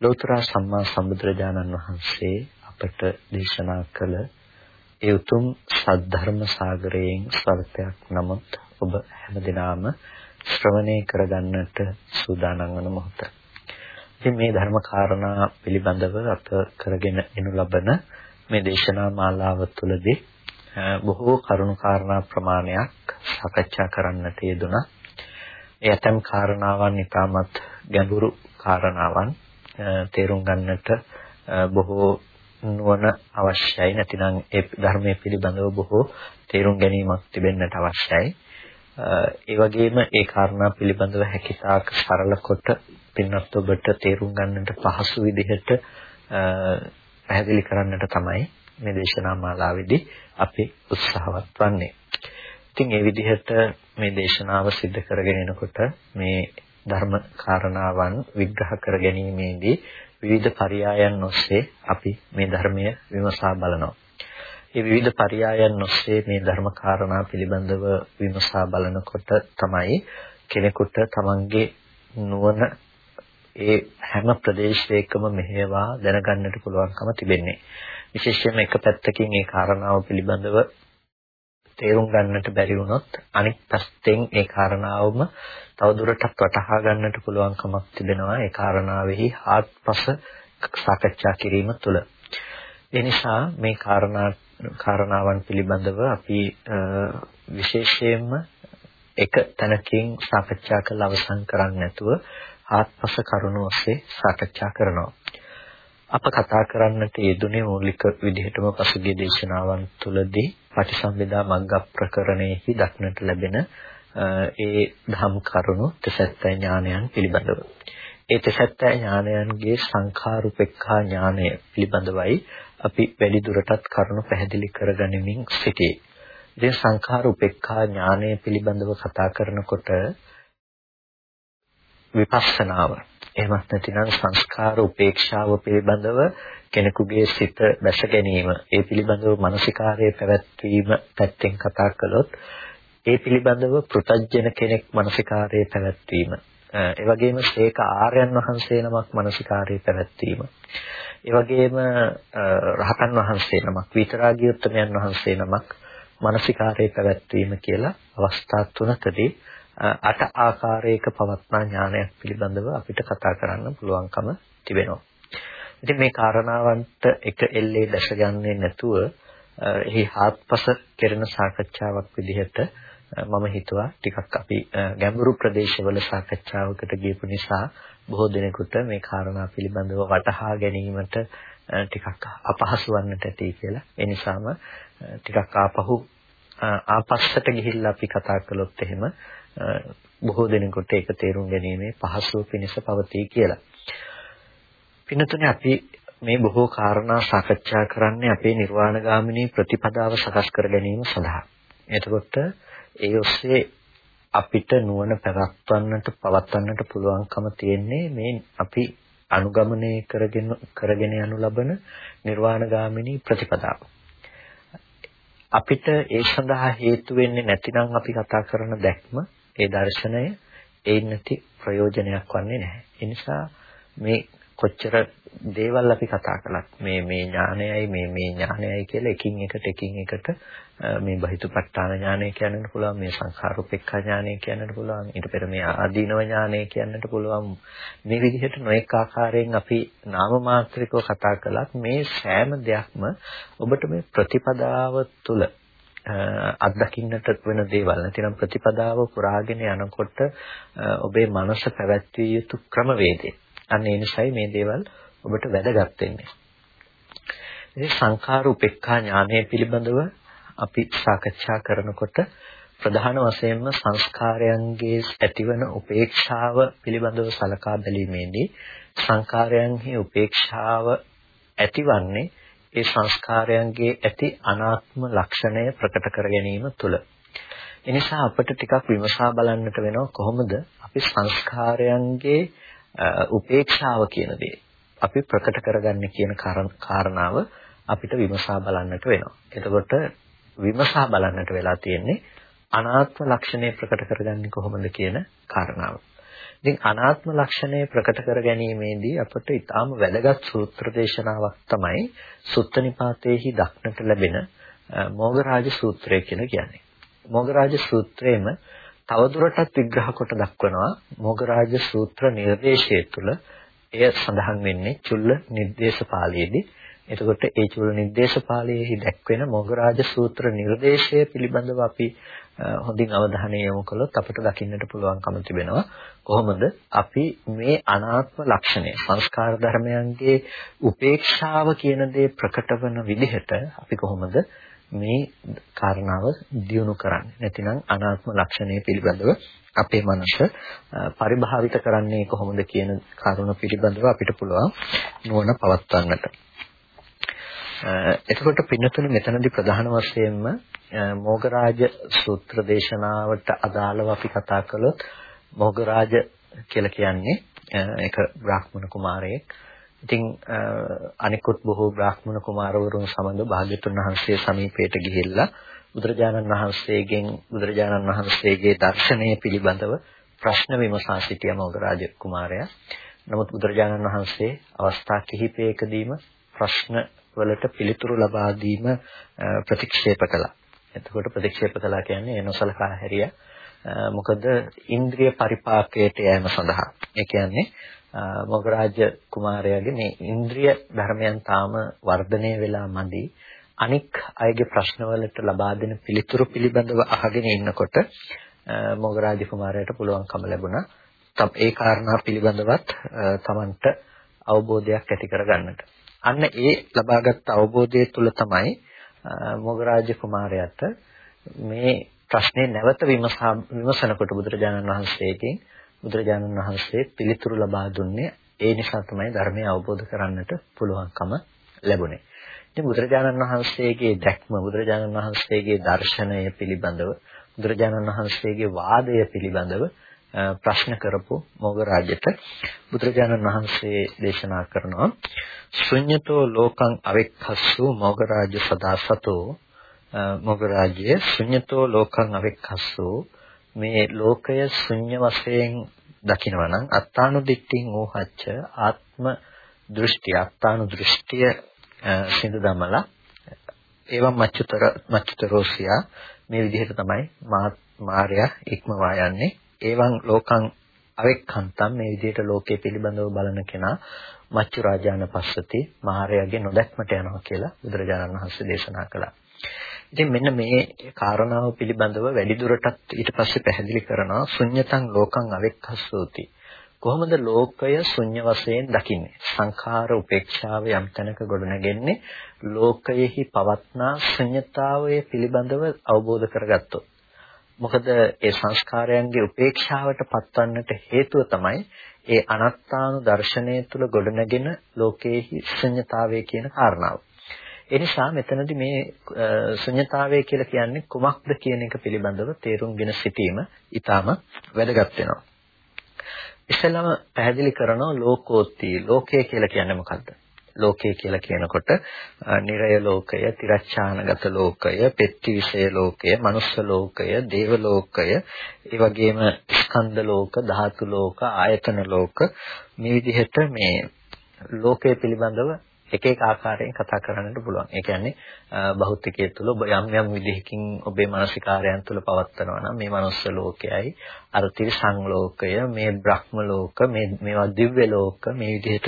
ලෝතර සම්මා සම්බුදුරජාණන් වහන්සේ අපට දේශනා කළ ඒ උතුම් සද්ධර්ම සාගරයෙන් ස්වල්පයක් නමුත් ඔබ හැමදිනාම ශ්‍රවණය කරගන්නට සූදානම් වන මොහොත. ඉතින් මේ ධර්ම කාරණා පිළිබඳව අප කරගෙන එනු ලබන මේ දේශනා මාලාව තුළදී බොහෝ කරුණු කාරණා ප්‍රමාණයක් සාකච්ඡා කරන්නට යෙදුණා. ඒ ඇතම් කාරණාවන් ඉතාමත් ගැඹුරු කාරණාවන් තේරුම් ගන්නට බොහෝ නුවණ අවශ්‍යයි. නැතිනම් ඒ ධර්මයේ පිළිබඳව බොහෝ තේරුම් ගැනීමක් තිබෙන්නට අවශ්‍යයි. ඒ වගේම ඒ කාරණා පිළිබඳව හැකියතාක් සරල කොට පින්වත් ඔබට තේරුම් ගන්නට පහසු විදිහට පැහැදිලි කරන්නට තමයි මේ දේශනා මාලාවේදී අපි උත්සාහවත් වන්නේ. ඉතින් ඒ විදිහට මේ දේශනාව සිදු කරගෙන එනකොට මේ ධර්ම කාරණාවන් විග්‍රහ කර ගැනීමේදී විවිධ පරයයන් ඔස්සේ අපි මේ ධර්මය විමසා බලනවා. මේ විවිධ පරයයන් ඔස්සේ මේ ධර්ම කාරණා පිළිබඳව විමසා බලනකොට තමයි කෙනෙකුට තමන්ගේ නුවණ ඒ හැම ප්‍රදේශයකම මෙහෙවා දැනගන්නට පුළුවන්කම තිබෙන්නේ. විශේෂයෙන්ම එක පැත්තකින් ඒ කාරණාව පිළිබඳව තේරුම් ගන්නට බැරි වුණොත් අනිත් පැත්තෙන් ඒ කාරණාවම තවදුරටත් වටහා ගන්නට පුළුවන්කමක් තිබෙනවා ඒ කාරණාවෙහි ආත්පස සාකච්ඡා කිරීම තුළ. ඒ නිසා මේ කාරණා කාරණාවන් පිළිබඳව අපි විශේෂයෙන්ම එක තැනකින් සාකච්ඡා කළ අවසන් කරන්නේ නැතුව ආත්පස කරුණු ඔස්සේ සාකච්ඡා කරනවා. අප කතා කරන්නට යෙදුනේ මූලික විදිහටම පසුගිය දේශනාවන් තුළදී පටිසම්භිදා මග්ග ප්‍රකරණයෙහි දක්නට ලැබෙන ඒ ධම් කරුණු තසත්ත්‍ය ඥානයන් පිළිබඳව. ඒ තසත්ත්‍ය ඥානයන්ගේ සංඛාරුපෙක්ඛා ඥානය පිළිබඳවයි අපි වැඩි දුරටත් කරුණු පැහැදිලි කරගනිමින් සිටියේ. ඉතින් සංඛාරුපෙක්ඛා ඥානය පිළිබඳව කතා කරනකොට විපස්සනාව එහෙමත් නැතිනම් සංස්කාර උපේක්ෂාව පිළිබඳව කෙනෙකුගේ සිත දැස ගැනීම ඒ පිළිබඳව මානසිකාරයේ පැවැත්වීම පැත්තෙන් කතා කළොත් ඒ පිළිබඳව පෘතජ්ජන කෙනෙක් මානසිකාරයේ පැවැත්වීම ඒ වගේම ශේක ආර්යයන් වහන්සේ නමක් මානසිකාරයේ පැවැත්වීම ඒ වගේම රහතන් වහන්සේ නමක් විතරාගී උත්තමයන් වහන්සේ නමක් මානසිකාරයේ පැවැත්වීම කියලා අවස්ථා තුනකදී අට ආකාරයක පවත්නා ඥානයක් පිළිබඳව අපිට කතා කරන්න පුළුවන්කම තිබෙනවා. ඉතින් මේ කාරණාවන්ට එක එල්ලේ දැසගන්නේ නැතුව එහි හාත්පස කෙරෙන සාකච්ඡාවක් විදිහට මම හිතුවා ටිකක් අපි ගැඹුරු ප්‍රදේශවල සාකච්ඡාවකට ගියපු නිසා බොහෝ දෙනෙකුට මේ කාරණා පිළිබඳව වටහා ගැනීමට ටිකක් අපහසු වන්නට ඇති කියලා. ඒ නිසාම ටිකක් ආපහු ආපස්සට ගිහිල්ලා අපි කතා කළොත් එහෙම බොහෝ දෙනෙකුට ඒක තේරුම් ගැනීමේ පහසුව පිණිස පවතී කියලා. පින්නතුනේ අපි මේ බොහෝ කාරණා සාකච්ඡා කරන්නේ අපේ නිර්වාණගාමිනී ප්‍රතිපදාව සකස් කර ගැනීම සඳහා. එතකොට ඒ ඔස්සේ අපිට නුවණ පැවැත්වන්නට පවත්වන්නට පුළුවන්කම තියෙන්නේ මේ අපි අනුගමනය කරගෙන කරගෙන යනු ලබන නිර්වාණගාමිනී ප්‍රතිපදාව. අපිට ඒ සඳහා හේතු වෙන්නේ නැතිනම් අපි කතා කරන දැක්ම ඒ දර්ශනය ඒ නැති ප්‍රයෝජනයක් වන්නේ නැහැ. ඒ නිසා මේ කොච්චර දේවල් අපි කතා කළත් මේ මේ ඥානයයි මේ මේ ඥානයයි කියලා එකින් එකට එකින් එකට මේ බහිතුපත්ඨාන ඥානය කියන්නත් පුළුවන් මේ සංඛාරුපෙක්ඛා ඥානය කියන්නත් පුළුවන් ඊට පෙර මේ ආදීනව ඥානය කියන්නත් පුළුවන් මේ විදිහට නොඑක ආකාරයෙන් අපි නාම මාත්‍රිකව කතා කළත් මේ සෑම දෙයක්ම ඔබට මේ ප්‍රතිපදාව තුළ අත්දකින්නට වෙන දේවල් නැතිනම් ප්‍රතිපදාව පුරාගෙන යනකොට ඔබේ මනස පැවැත්විය යුතු ක්‍රමවේදය. අන්න ඒ නිසයි මේ දේවල් ඔබට වැදගත් වෙන්නේ. ඉතින් සංඛාර උපේක්ඛා ඥානය පිළිබඳව අපි සාකච්ඡා කරනකොට ප්‍රධාන වශයෙන්ම සංස්කාරයන්ගේ ඇතිවන උපේක්ෂාව පිළිබඳව සලකා බැලීමේදී සංස්කාරයන්හි උපේක්ෂාව ඇතිවන්නේ ඒ සංස්කාරයන්ගේ ඇති අනාත්ම ලක්ෂණය ප්‍රකට කර ගැනීම තුළ. එනිසා අපිට ටිකක් විමසා බලන්නට වෙනවා කොහොමද අපි සංස්කාරයන්ගේ උපේක්ෂාව කියන දේ අපි ප්‍රකට කරගන්නේ කියන කාරණාව අපිට විමසා බලන්නට වෙනවා. එතකොට විමසා බලන්නට වෙලා තියෙන්නේ අනාත්ම ලක්ෂණය ප්‍රකට කරගන්නේ කොහොමද කියන කාරණාව. ඉතින් අනාත්ම ලක්ෂණය ප්‍රකට කර ගැනීමේදී අපට ඊටාම වැදගත් සූත්‍ර දේශනාවක් තමයි සුත්ත නිපාතේහි දක්නට ලැබෙන මොගරාජ සූත්‍රය කියලා කියන්නේ. මොගරාජ සූත්‍රයේම තවදුරටත් විග්‍රහ කොට දක්වනවා මොගරාජ සූත්‍ර නිර්දේශය තුළ එය සඳහන් වෙන්නේ චුල්ල නිर्देश පාළියේදී. එතකොට ඒ චුල්ල නිर्देश පාළියේහි දැක්වෙන මොගරාජ සූත්‍ර නිර්දේශය පිළිබඳව අපි හොඳින් අවධානය යොමු කළොත් අපිට දකින්නට පුළුවන්කම තිබෙනවා කොහොමද අපි මේ අනාත්ම ලක්ෂණය සංස්කාර ධර්මයන්ගේ උපේක්ෂාව කියන දේ ප්‍රකට වන විදිහට අපි කොහොමද මේ කාරණාව දියුණු කරන්නේ නැතිනම් අනාත්ම ලක්ෂණය පිළිබඳව අපේ මනස පරිභාවිත කරන්නේ කොහොමද කියන කරුණ පිළිබඳව අපිට පුළුවන් නුවණ පවත්වන්නට. එතකොට පින්නතුනේ මෙතනදී ප්‍රධාන වශයෙන්ම මොගරාජ සූත්‍ර දේශනාවට අදාළව අපි කතා කළොත් මොගරාජ කියලා කියන්නේ ඒක බ්‍රාහ්මණ කුමාරයෙක්. ඉතින් අනිකුත් බොහෝ බ්‍රාහ්මණ කුමාරවරුන් සමග භාග්‍යතුන් වහන්සේ සමීපයට ගිහිල්ලා බුදුරජාණන් වහන්සේගෙන් බුදුරජාණන් වහන්සේගේ දර්ශනය පිළිබඳව ප්‍රශ්න විමසා සිටිය මොගරාජ කුමාරයා. නමුත් බුදුරජාණන් වහන්සේ අවස්ථා කිහිපයකදීම ප්‍රශ්න වලට පිළිතුරු ලබා දීම ප්‍රතික්ෂේප කළා. එතකොට ප්‍රතික්ෂේප කළා කියන්නේ නොසලකා හැරියා. මොකද ඉන්ද්‍රිය පරිපාකයට යෑම සඳහා. ඒ කියන්නේ මොගරාජ කුමාරයාගේ මේ ඉන්ද්‍රිය ධර්මයන් තාම වර්ධනය වෙලා මදි. අනික් අයගේ ප්‍රශ්නවලට ලබා දෙන පිළිතුරු පිළිබඳව අහගෙන ඉන්නකොට මොගරාජ කුමාරයාට පුළුවන්කම ලැබුණා. ඒ කාරණා පිළිබඳවත් Tamanට අවබෝධයක් ඇති කරගන්නට. අන්න ඒ ලබාගත් අවබෝධය තුළ තමයි මොගරාජ කුමාරයාට මේ ප්‍රශ්නේ නැවත විමසා විමසනකොට බුදුරජාණන් වහන්සේගෙන් බුදුරජාණන් වහන්සේ පිළිතුරු ලබා දුන්නේ ඒ නිසා තමයි ධර්මය අවබෝධ කරන්නට පුළුවන්කම ලැබුණේ. ඉතින් බුදුරජාණන් වහන්සේගේ දැක්ම බුදුරජාණන් වහන්සේගේ දර්ශනය පිළිබඳව බුදුරජාණන් වහන්සේගේ වාදය පිළිබඳව ප්‍රශ්න කරපු මොග රාජ්‍යට බුදුරජාණන් වහන්සේ දේශනා කරනවා ශුඤ්‍යතෝ ලෝකං අවෙක්ඛස්සු මොග රාජ්‍ය සදාසතෝ මොග රාජ්‍ය ශුඤ්‍යතෝ ලෝකං අවෙක්ඛස්සු මේ ලෝකය ශුන්‍ය වශයෙන් දකිනවා නම් අත්තානු දිට්ඨින් ඕහච්ච ආත්ම දෘෂ්ටි අත්තානු දෘෂ්ටිය සිඳ දමලා ඒවම් මච්චතර මච්චතරෝසියා මේ විදිහට තමයි මාර්යා ඉක්මවා යන්නේ ඒවන් ලෝකං අවෙක්ඛන්තම් මේ විදිහට ලෝකයේ පිළිබඳව බලන කෙනා මච්චු රාජාන පස්සති මහරයාගේ නොදැක්මට යනවා කියලා බුදුරජාණන් වහන්සේ දේශනා කළා. ඉතින් මෙන්න මේ කාරණාව පිළිබඳව වැඩිදුරටත් ඊට පස්සේ පැහැදිලි කරනවා ශුන්්‍යතං ලෝකං අවෙක්ඛස්සෝති. කොහොමද ලෝකය ශුන්‍ය වශයෙන් දකින්නේ? සංඛාර උපේක්ෂාව යම් තැනක ගොඩනගෙන්නේ ලෝකයෙහි පවත්නා ශුන්‍යතාවය පිළිබඳව අවබෝධ කරගත්තොත්. මොකද ඒ සංස්කාරයන්ගේ උපේක්ෂාවට පත්වන්නට හේතුව තමයි ඒ අනත්තානු දර්ශනය තුල ගොඩනගෙන ලෝකයේහි ශුන්‍යතාවය කියන කාරණාව. ඒ නිසා මෙතනදී මේ ශුන්‍යතාවය කියලා කියන්නේ කුමක්ද කියන එක පිළිබඳව තේරුම්ගෙන සිටීම ඊටාම වැදගත් වෙනවා. ඉස්සෙල්ලාම පැහැදිලි කරනවා ලෝකෝත්ති ලෝකය කියලා කියන්නේ මොකක්ද? ලෝකය කියලා කියනකොට නිරය ලෝකය, තිරච්ඡානගත ලෝකය, පෙත්තිවිෂය ලෝකය, මනුස්ස ලෝකය, දේව ලෝකය, ඒ වගේම ස්කන්ධ ලෝක, ධාතු ලෝක, ආයතන ලෝක මේ විදිහට මේ ලෝකය පිළිබඳව එක එක ආකාරයෙන් කතා කරන්නට පුළුවන්. ඒ කියන්නේ බෞද්ධකයේ තුල ඔබ යම් යම් විදිහකින් ඔබේ මානසිකාරයන් තුල පවත්නවා නම් මේ මනුස්ස ලෝකයයි අර තිරිසන් ලෝකය, මේ බ්‍රහ්ම ලෝක, මේ මේවා දිව්‍ය ලෝක මේ විදිහට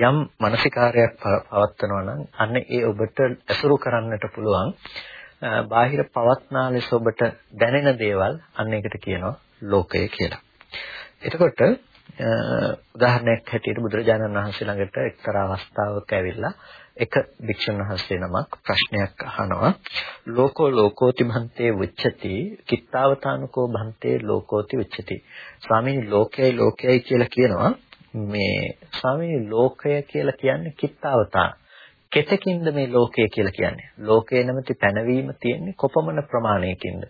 යම් මානසිකාරයක් පවත්නවා නම් අන්න ඒ ඔබට ඇසුරු කරන්නට පුළුවන්. බාහිර පවත්නා ලෙස ඔබට දැනෙන දේවල් අන්න ඒකට කියනවා ලෝකය කියලා. එතකොට උදාහරණයක් හැටියට බුදුරජාණන් වහන්සේ ළඟට එක්තරා අවස්ථාවක ඇවිල්ලා එක භික්ෂුන් වහන්සේ නමක් ප්‍රශ්නයක් අහනවා. ලෝකෝ ලෝකෝති භන්තේ උච්චති කිත්තාවතානකෝ භන්තේ ලෝකෝති උච්චති ස්වාමීනි ලෝකයයි ලෝකයයි කියලා කියනවා. මේ ස්වාමීනි ලෝකය කියලා කියන්නේ කිත්තාවතාන කෙතකින්ද මේ ලෝකය කියලා කියන්නේ? ලෝකේ නැමැති පැනවීම තියෙන්නේ කොපමණ ප්‍රමාණයකින්ද?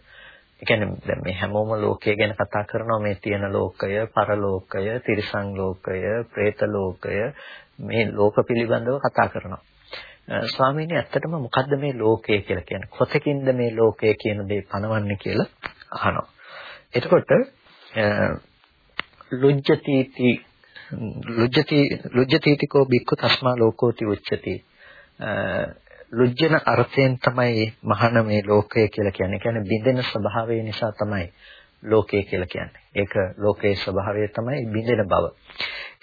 ඒ කියන්නේ දැන් මේ හැමෝම ලෝකය ගැන කතා කරනවා මේ තියෙන ලෝකය පරලෝකය තිරිසන් ලෝකය പ്രേත ලෝකය මේ ලෝක පිළිබඳව කතා කරනවා ස්වාමීනි ඇත්තටම මොකද්ද මේ ලෝකය කියලා කියන්නේ? කොතකින්ද මේ ලෝකය කියන දේ පනවන්නේ කියලා අහනවා. එතකොට ලුජ්ජතිති ලුජ්ජති ලුජ්ජතිතිකෝ බික්ඛු තස්මා ලෝකෝති උච්චති. ලුජ්ජන අර්ථයෙන් තමයි මහාන මේ ලෝකය කියලා කියන්නේ. කියන්නේ බිඳෙන ස්වභාවය නිසා තමයි ලෝකය කියලා කියන්නේ. ඒක ලෝකයේ ස්වභාවය තමයි බිඳෙන බව.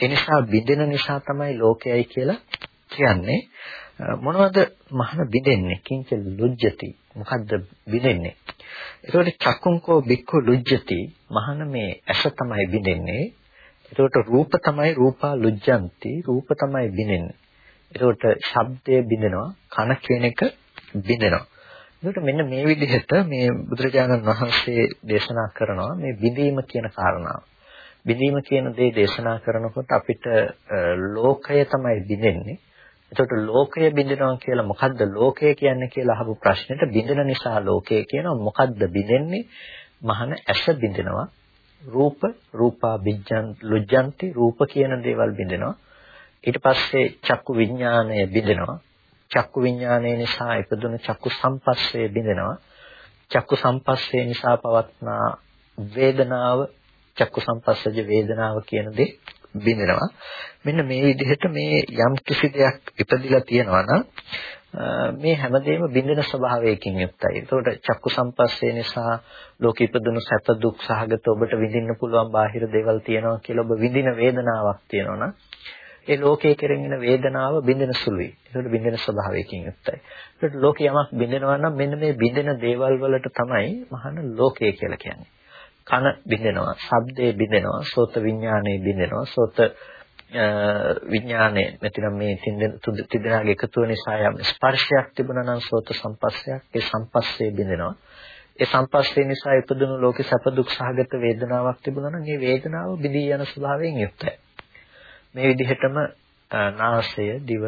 ඒ නිසා බිඳෙන නිසා තමයි ලෝකයයි කියලා කියන්නේ. මොනවද මහන බිඳෙන්නේ කිංච ලුජ්ජති මොකද්ද බිඳෙන්නේ එතකොට චක්කුංකෝ බික්ඛු ලුජ්ජති මහන මේ ඇස තමයි බිඳෙන්නේ එතකොට රූප තමයි රූපා ලුජ්ජಂತಿ රූප තමයි බිඳෙන්නේ එතකොට ශබ්දය බිඳෙනවා කන කියන එක බිඳෙනවා එතකොට මෙන්න මේ විදිහට මේ බුදුරජාණන් වහන්සේ දේශනා කරනවා මේ බිඳීම කියන කාරණාව බිඳීම කියන දේ දේශනා කරනකොට අපිට ලෝකය තමයි බිඳෙන්නේ එතකොට ලෝකය බිඳිනවා කියලා මොකද්ද ලෝකය කියන්නේ කියලා අහපු ප්‍රශ්නෙට බිඳින නිසා ලෝකය කියනවා මොකද්ද බිඳෙන්නේ? මහන ඇස බිඳිනවා. රූප රූපා බිජ්ජන් ලුජ්ජන්ති රූප කියන දේවල් බිඳිනවා. ඊට පස්සේ චක්කු විඥානය බිඳිනවා. චක්කු විඥානය නිසා ඉපදුන චක්කු සම්පස්සේ බිඳිනවා. චක්කු සම්පස්සේ නිසා පවත්නා වේදනාව චක්කු සම්පස්සජ වේදනාව කියන දේ බිඳෙනවා. මෙන්න මේ විදිහට මේ යම් කිසි දෙයක් ඉපදිලා තියෙනවා නම් මේ හැමදේම බිඳෙන ස්වභාවයකින් යුක්තයි. ඒතකොට චක්කු සම්පස්සේ නිසා ලෝක ඉපදුණු සැප දුක් සහගත ඔබට විඳින්න පුළුවන් බාහිර දේවල් තියෙනවා කියලා ඔබ විඳින වේදනාවක් තියෙනවා නම් ඒ ලෝකයේ කෙරෙන වේදනාව බිඳෙන සුළුයි. ඒකට බිඳෙන ස්වභාවයකින් යුක්තයි. ඒකට ලෝකේ යමක් බිඳෙනවා නම් මෙන්න මේ බිඳෙන දේවල් වලට තමයි මහාන ලෝකය කියලා කියන්නේ. කන බිඳෙනවා, ශබ්දේ බිඳෙනවා, සෝත විඥානේ බිඳෙනවා, සෝත විඥානේ මෙතන මේ තිදෙනාගේ එකතුව නිසා යම් ස්පර්ශයක් තිබුණා නම් සෝත සම්පස්සයක් ඒ සම්පස්සේ බිඳෙනවා. ඒ සම්පස්සේ නිසා ඉපදුණු ලෝකේ සැප දුක් සහගත වේදනාවක් තිබුණා නම් ඒ වේදනාව බිඳී යන ස්වභාවයෙන් යුක්තයි. මේ විදිහටම නාසය, දිව,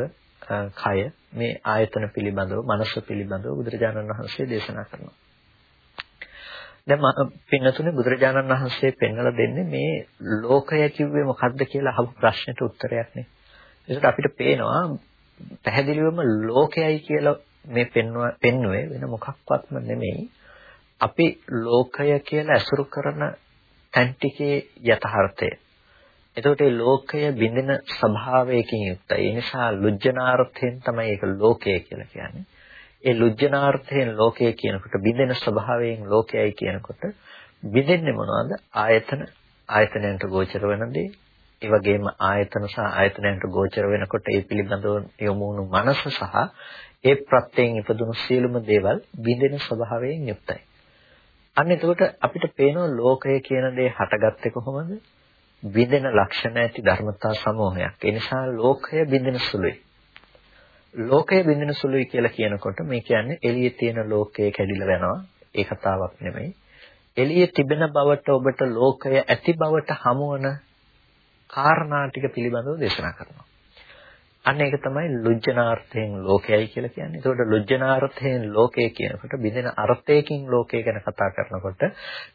කය මේ ආයතන පිළිබඳව, මනස පිළිබඳව බුදුරජාණන් වහන්සේ දේශනා කරනවා. දැන් පින්නතුනේ බුදුරජාණන් වහන්සේ පෙන්වලා දෙන්නේ මේ ලෝකය කිව්වේ මොකද්ද කියලා අහපු ප්‍රශ්නෙට උත්තරයක් නේ. ඒකට අපිට පේනවා පැහැදිලිවම ලෝකයයි කියලා මේ පෙන්වුව පෙන්වුවේ වෙන මොකක්වත්ම නෙමෙයි. අපි ලෝකය කියලා ඇසුරු කරන තැන් ටිකේ යථාර්ථය. එතකොට මේ ලෝකය බින්දින ස්වභාවයකින් යුක්තයි. ඒ නිසා ලුජ්ජනාර්ථයෙන් තමයි ඒක ලෝකය කියලා කියන්නේ. ඒ ලුජ්ජනාර්ථයෙන් ලෝකය කියනකොට බිඳෙන ස්වභාවයෙන් ලෝකයයි කියනකොට බිඳෙන්නේ මොනවද? ආයතන ආයතනයන්ට ගෝචර වෙන දේ. ඒ වගේම ආයතන සහ ආයතනයන්ට ගෝචර වෙනකොට ඒ පිළිබඳව යොමු වුණු මනස සහ ඒ ප්‍රත්‍යයෙන් ඉපදුණු සියලුම දේවල් බිඳෙන ස්වභාවයෙන් යුක්තයි. අන්න එතකොට අපිට පේනවා ලෝකය කියන දේ හටගත්තේ කොහොමද? බිඳෙන ලක්ෂණ ඇති ධර්මතා සමූහයක්. ඒ නිසා ලෝකය බිඳෙන සුළුයි. ලෝකය බින්දින සුළුයි කියලා කියනකොට මේ කියන්නේ එළියේ තියෙන ලෝකය කැඩිලා යනවා. ඒ කතාවක් නෙමෙයි. එළියේ තිබෙන බවට ඔබට ලෝකය ඇති බවට හමුවන කාරණා ටික පිළිබඳව දේශනා කරනවා. අන්න ඒක තමයි ලුජ්ජනාර්ථයෙන් ලෝකයයි කියලා කියන්නේ. ඒකට ලුජ්ජනාර්ථයෙන් ලෝකය කියනකොට බින්දින අර්ථයකින් ලෝකය ගැන කතා කරනකොට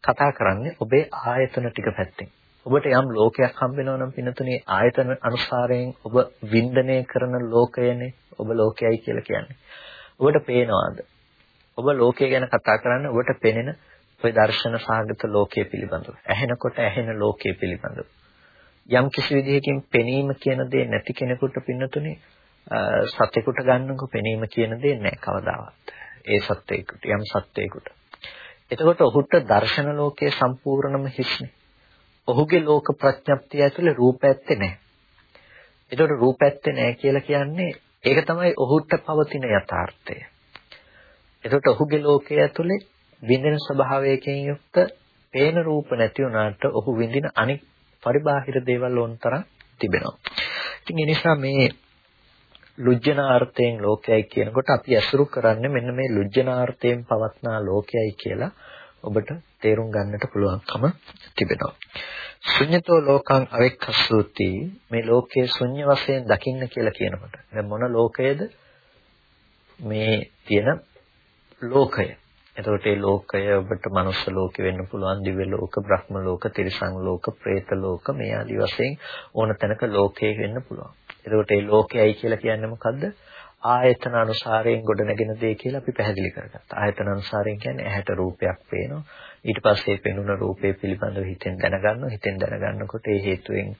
කතා කරන්නේ ඔබේ ආයතන ටික පැත්තෙන්. ඔබට යම් ලෝකයක් හම්බ වෙනවා නම් පින්නතුනේ ආයතන අනුසාරයෙන් ඔබ වින්දනය කරන ලෝකයනේ ඔබ ලෝකයයි කියලා කියන්නේ. ඔබට පේනවාද? ඔබ ලෝකය ගැන කතා කරන්න ඔබට පෙනෙන ඔය දර්ශන සාගත ලෝකයේ පිළිබඳව. ඇහෙනකොට ඇහෙන ලෝකයේ පිළිබඳව. යම් කිසි විදිහකින් පෙනීම කියන දේ නැති කෙනෙකුට පින්නතුනේ සත්‍යකට ගන්නකො පෙනීම කියන දේ නැහැ කවදාවත්. ඒ සත්‍යයකට යම් සත්‍යයකට. එතකොට ඔහුට දර්ශන ලෝකයේ සම්පූර්ණම හිස්නේ. ඔහුගේ ලෝක ප්‍රඥප්තිය ඇතුලේ රූප ඇත්තේ නැහැ. ඒකට රූප ඇත්තේ නැහැ කියලා කියන්නේ ඒක තමයි ඔහුට පවතින යථාර්ථය. එතකොට ඔහුගේ ලෝකයේ ඇතුලේ විඳින ස්වභාවයකින් යුක්ත පේන රූප නැති වුණාට ඔහු විඳින අනික් පරිබාහිර දේවල් ඕනතරම් තිබෙනවා. ඉතින් ඒ නිසා මේ ලුජ්ජනාර්ථයෙන් ලෝකයයි කියනකොට අපි ඇසුරු කරන්නේ මෙන්න මේ ලුජ්ජනාර්ථයෙන් පවත්නා ලෝකයයි කියලා ඔබට තේරුම් ගන්නට පුළුවන්කම තිබෙනවා. ශුන්‍යතෝ ලෝකං අවෙක්ඛසූති මේ ලෝකයේ ශුන්‍ය වශයෙන් දකින්න කියලා කියනකොට දැන් මොන ලෝකයේද මේ තියෙන ලෝකය එතකොට මේ ලෝකය ඔබට මනුස්ස ලෝකෙ වෙන්න පුළුවන් දිව්‍ය ලෝක, බ්‍රහ්ම ලෝක, තිරිසන් ලෝක, പ്രേත ලෝක මේ ආදි වශයෙන් ඕන තැනක ලෝකේ වෙන්න පුළුවන්. එතකොට මේ ලෝකයයි කියලා කියන්නේ මොකද්ද? ආයතන අනුසාරයෙන් ගොඩනගෙන දේ කියලා අපි පැහැදිලි කරගත්තා. ආයතන අනුසාරයෙන් කියන්නේ ඇහැට රූපයක් පේනවා. ඊට පස්සේ පෙනුන රූපය පිළිබඳව හිතෙන් දැනගන්නවා. හිතෙන් දැනගන්නකොට ඒ හේතුවෙන්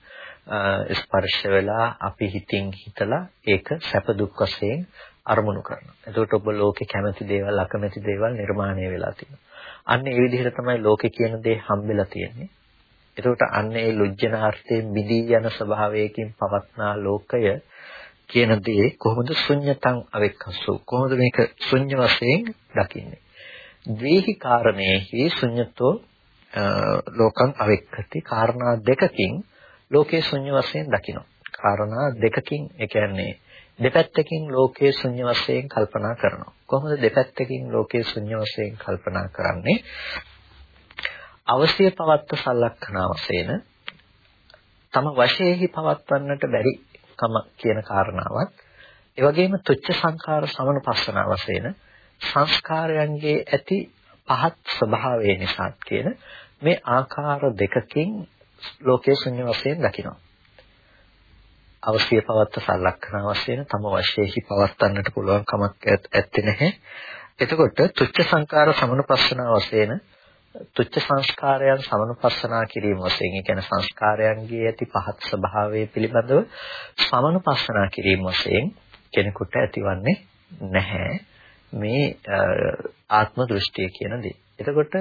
ස්පර්ශ වෙලා අපි හිතින් හිතලා ඒක සැප දුක් වශයෙන් අරමුණු කරනවා. එතකොට ඔබ ලෝකේ කැමති දේවල් අකමැති දේවල් නිර්මාණය වෙලා තියෙනවා. අන්න ඒ විදිහට තමයි ලෝකේ කියන දේ හම්බෙලා තියෙන්නේ. එතකොට අන්න ඒ ලුජ්ජනාර්ථයෙන් බිදී යන ස්වභාවයකින් පවත්නා ලෝකය කියන දේ කොහොමද ශුන්්‍යතං අවෙක්කසු කොහොමද මේක ශුන්‍ය වශයෙන් දකින්නේ ද්වේහි කාරණේහි ශුන්‍යතෝ ලෝකං අවෙක්කති කාරණා දෙකකින් ලෝකේ ශුන්‍ය වශයෙන් දකිනවා කාරණා දෙකකින් ඒ කියන්නේ දෙපැත්තකින් ලෝකයේ ශුන්‍ය වශයෙන් කල්පනා කරනවා. කොහොමද දෙපැත්තකින් ලෝකයේ ශුන්‍ය වශයෙන් කල්පනා කරන්නේ? අවශ්‍ය පවත්ත සලක්ෂණ වශයෙන් තම වශයෙහි පවත්වන්නට බැරි කම කියන කාරණාවත් ඒ වගේම තුච්ච සංඛාර සමනුපස්සන වශයෙන් සංස්කාරයන්ගේ ඇති පහත් ස්වභාවය නිසා කියන මේ ආකාර දෙකකින් ලෝකයේ ශුන්‍ය වශයෙන් දකිනවා. අවශ්‍ය පවත්ත සලක්ෂණ වශයෙන් තම වශයෙහි පවත්වන්නට පුළුවන් කමක් ඇත්තේ නැහැ. එතකොට තුච්ච සංකාර සමනුපස්සන වශයෙන් තුච්ච සංස්කාරයන් සමනුපස්සනා කිරීම වශයෙන් ඒ කියන්නේ සංස්කාරයන්ගේ ඇති පහත් ස්වභාවය පිළිබඳව සමනුපස්සනා කිරීම වශයෙන් කෙනෙකුට ඇතිවන්නේ නැහැ මේ ආත්ම දෘෂ්ටිය කියන දේ. එතකොට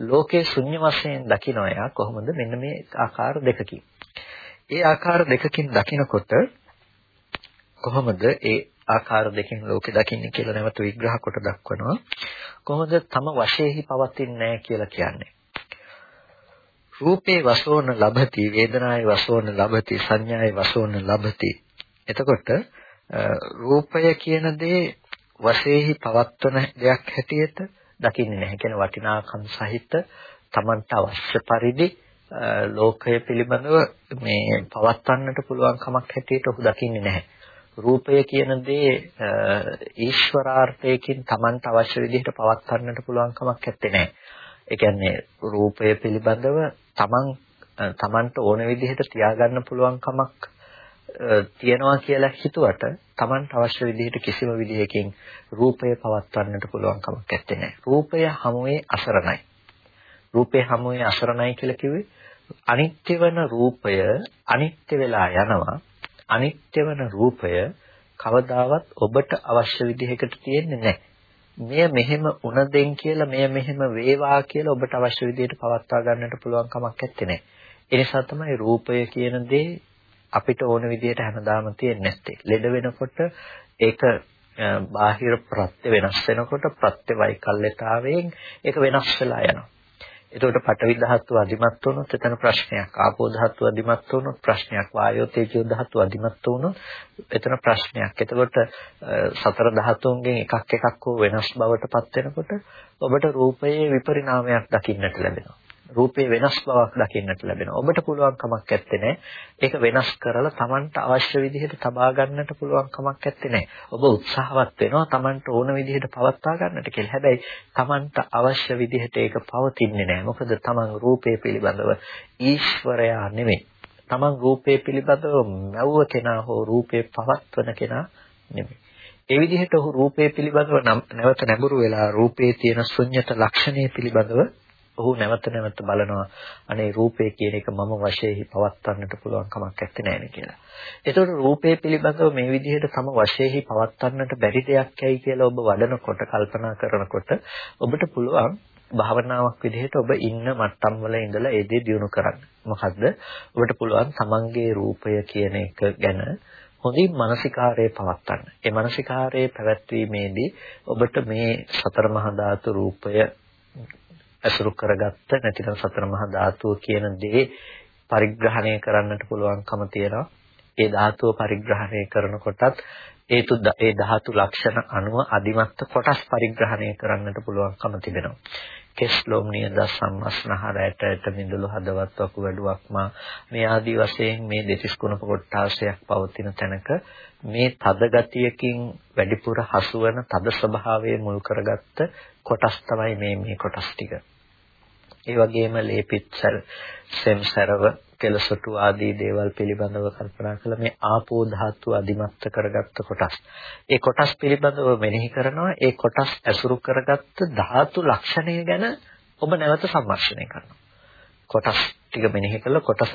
ලෝකේ ශුන්‍ය වශයෙන් දකින්න එයා කොහොමද මෙන්න මේ ආකාර දෙකකින්. ඒ ආකාර දෙකකින් දකිනකොට කොහොමද ඒ ආකාර දෙකෙන් ලෝකෙ දකින්නේ කියලා නැවත විග්‍රහ කොට දක්වනවා. කොහොමද තම වශයෙහි පවතින්නේ කියලා කියන්නේ. රූපේ වසෝන ලබති වේදනායේ වසෝන ලබති සංඥායේ වසෝන ලබති. එතකොට රූපය කියන දේ වශයෙහි පවත්වන දෙයක් හැටියට දකින්නේ නැහැ. කියන වටිනාකම් සහිත Tamanට අවශ්‍ය පරිදි ලෝකය පිළිබඳව මේ පවත්වන්නට පුළුවන් කමක් හැටියට ඔහු දකින්නේ නැහැ. රූපය කියන දේ ඊශ්වරාර්ථයකින් Tamanට අවශ්‍ය විදිහට පවත්වන්නට පුළුවන් කමක් නැත්තේ නෑ. ඒ කියන්නේ රූපය පිළිබඳව Taman Tamanට ඕන විදිහට තියාගන්න පුළුවන් කමක් තියනවා කියලා හිතුවට Tamanට අවශ්‍ය විදිහට කිසිම විදිහකින් රූපය පවත්වන්නට පුළුවන් කමක් නැත්තේ නෑ. රූපය හමුවේ අසරණයි. රූපේ හමුවේ අසරණයි කියලා කිව්වේ අනිත්‍ය වෙන රූපය අනිත්‍ය වෙලා යනවා. අනිත්‍ය වෙන රූපය කවදාවත් ඔබට අවශ්‍ය විදිහකට තියෙන්නේ නැහැ. මෙය මෙහෙම උනදෙන් කියලා මෙය මෙහෙම වේවා කියලා ඔබට අවශ්‍ය විදිහට පවත්වා ගන්නට පුළුවන් කමක් නැත්තේ. ඒ නිසා තමයි රූපය කියන දේ අපිට ඕන විදිහට හැමදාම තියෙන්නේ නැත්තේ. ලෙඩ වෙනකොට ඒක බාහිර ප්‍රත්‍ය වෙනස් වෙනකොට ප්‍රත්‍ය වෛකල්‍යතාවයෙන් ඒක වෙනස් වෙලා යනවා. එතකොට පඨවි ධාතුව අධිමත් වුණොත් එතන ප්‍රශ්නයක්. ආපෝ ධාතුව අධිමත් වුණොත් ප්‍රශ්නයක්. වායෝ තේජෝ ධාතුව අධිමත් වුණොත් එතන ප්‍රශ්නයක්. එතකොට සතර ධාතුන්ගෙන් එකක් එකක් වෙනස් බවට පත් වෙනකොට ඔබට රූපයේ විපරිණාමයක් දකින්නට ලැබෙනවා. රූපේ වෙනස් බවක් දකින්නට ලැබෙනවා. ඔබට පුළුවන් කමක් නැත්තේ ඒක වෙනස් කරලා Tamanට අවශ්‍ය විදිහට තබා ගන්නට පුළුවන් කමක් නැත්තේ ඔබ උත්සාහවත් වෙනවා Tamanට ඕන විදිහට පවත්වා ගන්නට කියලා. හැබැයි Tamanට අවශ්‍ය විදිහට ඒක පවතින්නේ නැහැ. මොකද Taman රූපේ පිළිබඳව ඊශ්වරයා නෙමෙයි. Taman රූපේ පිළිබඳව මැව්ව කෙනා හෝ රූපේ පවත්වන කෙනා නෙමෙයි. ඒ විදිහට ඔහු රූපේ පිළිබඳව නැවත නැඹුරු වෙලා රූපේ තියෙන ශුන්්‍යත ලක්ෂණය පිළිබඳව ඔහු නැවත නැවත බලනවා අනේ රූපේ කියන එක මම වශයෙන්හි පවත්වන්නට පුළුවන් කමක් නැත්තේ නෑනේ කියලා. ඒතකොට රූපේ පිළිබඳව මේ විදිහට තම වශයෙන්හි පවත්වන්නට බැරි දෙයක් ඇයි කියලා ඔබ වඩනකොට කල්පනා කරනකොට ඔබට පුළුවන් භාවනාවක් විදිහට ඔබ ඉන්න මට්ටම් වල ඉඳලා ඒ දේ දියුණු කරන්න. මොකද්ද? ඔබට පුළුවන් තමන්ගේ රූපය කියන එක ගැන හොඳින් මානසිකාරයේ පවත්වන්න. ඒ මානසිකාරයේ පැවැත්වීමේදී ඔබට මේ සතර මහා ධාතු රූපය ඇසුරු කරගත්ත නැතිනම් සතර මහා ධාතුව කියන දේ පරිග්‍රහණය කරන්නට පුළුවන්කම තියෙනවා. ඒ ධාතුව පරිග්‍රහණය කරනකොටත් ඒතු ඒ ධාතු ලක්ෂණ අනුව අදිමත්ත කොටස් පරිග්‍රහණය කරන්නට පුළුවන්කම තිබෙනවා. කෙස්ලොම් නියද සම්මස්නහරයට ඇට මිදුළු හදවත් වකුගඩුවක්ම මේ ආදී වශයෙන් මේ දෙතිස් කුණප කොටාසයක් පවතින තැනක මේ තද ගතියකින් වැඩිපුර හසුවන තද ස්වභාවය මුල් කරගත්ත කොටස් තමයි මේ මේ කොටස් ටික. ඒ වගේම ලේපිච්චල් සෙම්සරව කෙලසොටු ආදී දේවල් පිළිබඳව කල්පනා කළ මේ ආපෝ ධාතු අධිමත්ත කරගත්ත කොටස්. ඒ කොටස් පිළිබඳව මෙනෙහි කරනවා ඒ කොටස් ඇසුරු කරගත්ත ධාතු ලක්ෂණය ගැන ඔබ නැවත සම්මර්ෂණය කරනවා. කොටස් ටික මෙනෙහි කළා කොටස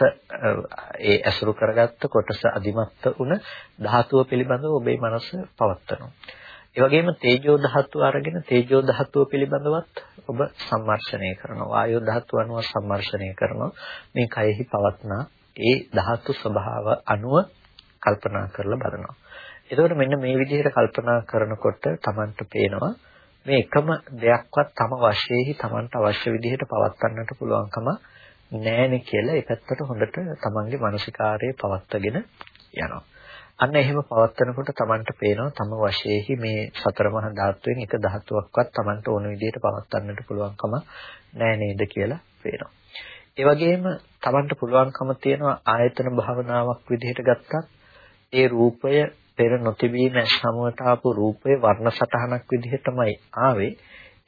ඒ ඇසුරු කරගත්ත කොටස අධිමත්ත වුණ ධාතුව පිළිබඳව ඔබේ මනස පවත්නවා. ඒ වගේම තේජෝ ධාතුව අරගෙන තේජෝ ධාතුව පිළිබඳවත් ඔබ සම්මර්ෂණය කරනවා. වායෝ ධාතුව අනුව සම්මර්ෂණය කරනවා. මේ කයෙහි පවත්නා ඒ ධාතු ස්වභාව අනුව කල්පනා කරලා බලනවා. එතකොට මෙන්න මේ විදිහට කල්පනා කරනකොට Tamanට පේනවා මේ එකම දෙයක්වත් තම වශයෙන්හි Tamanට අවශ්‍ය විදිහට පවත්වන්නට පුළුවන්කම නැහැනේ කියලා ඒ පැත්තට හොඳට Tamanගේ මානසිකාරයේ පවත්වාගෙන යනවා. අන්න එහෙම පවත්නකොට Tamanට පේනවා තම වශයෙන්හි මේ සතර මහා ධාතුවෙන් එක ධාතුවක්වත් Tamanට ඕන විදිහට පවත්වන්නට පුළුවන්කම නෑ නේද කියලා පේනවා. ඒ වගේම Tamanට පුළුවන්කම තියෙනවා ආයතන භාවනාවක් විදිහට ගත්තත් ඒ රූපය පෙර නොතිබීම සමුවට ආපු රූපේ වර්ණ සටහනක් විදිහටමයි ආවේ.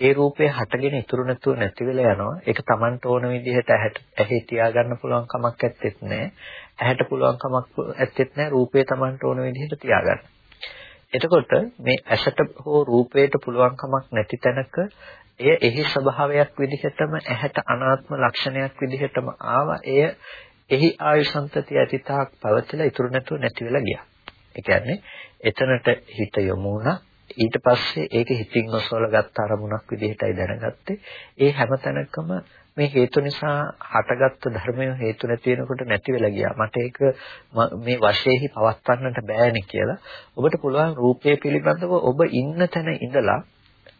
ඒ රූපය හටගෙන ඉතුරු නැතුව නැති වෙලා යනවා. ඒක Tamanට ඕන විදිහට ඇහැට ඇහි තියාගන්න පුළුවන් කමක් ඇත්තෙත් නැහැ. ඇහැට පුළුවන් කමක් ඇත්තෙත් නැහැ රූපය Tamanට ඕන විදිහට තියාගන්න. එතකොට මේ ඇසට හෝ රූපයට පුළුවන් කමක් නැති තැනක එය එහි ස්වභාවයක් විදිහටම ඇහැට අනාත්ම ලක්ෂණයක් විදිහටම ආවා. එය එහි ආයුසන්තතිය ඇතිතාක් පවතිලා ඉතුරු නැතුව නැති වෙලා ගියා. ඒ කියන්නේ එතනට හිත යොමු වුණා ඊට පස්සේ ඒක හිතින් ඔසවල ගත්ත අරමුණක් විදිහටයි දැනගත්තේ. ඒ හැමතැනකම මේ හේතු නිසා හටගත්තු ධර්මය හේතු නැති වෙනකොට නැති වෙලා ගියා. මට ඒක මේ වශයෙන්හි පවත්වන්නට බෑනේ කියලා. ඔබට පුළුවන් රූපය පිළිබඳව ඔබ ඉන්න තැන ඉඳලා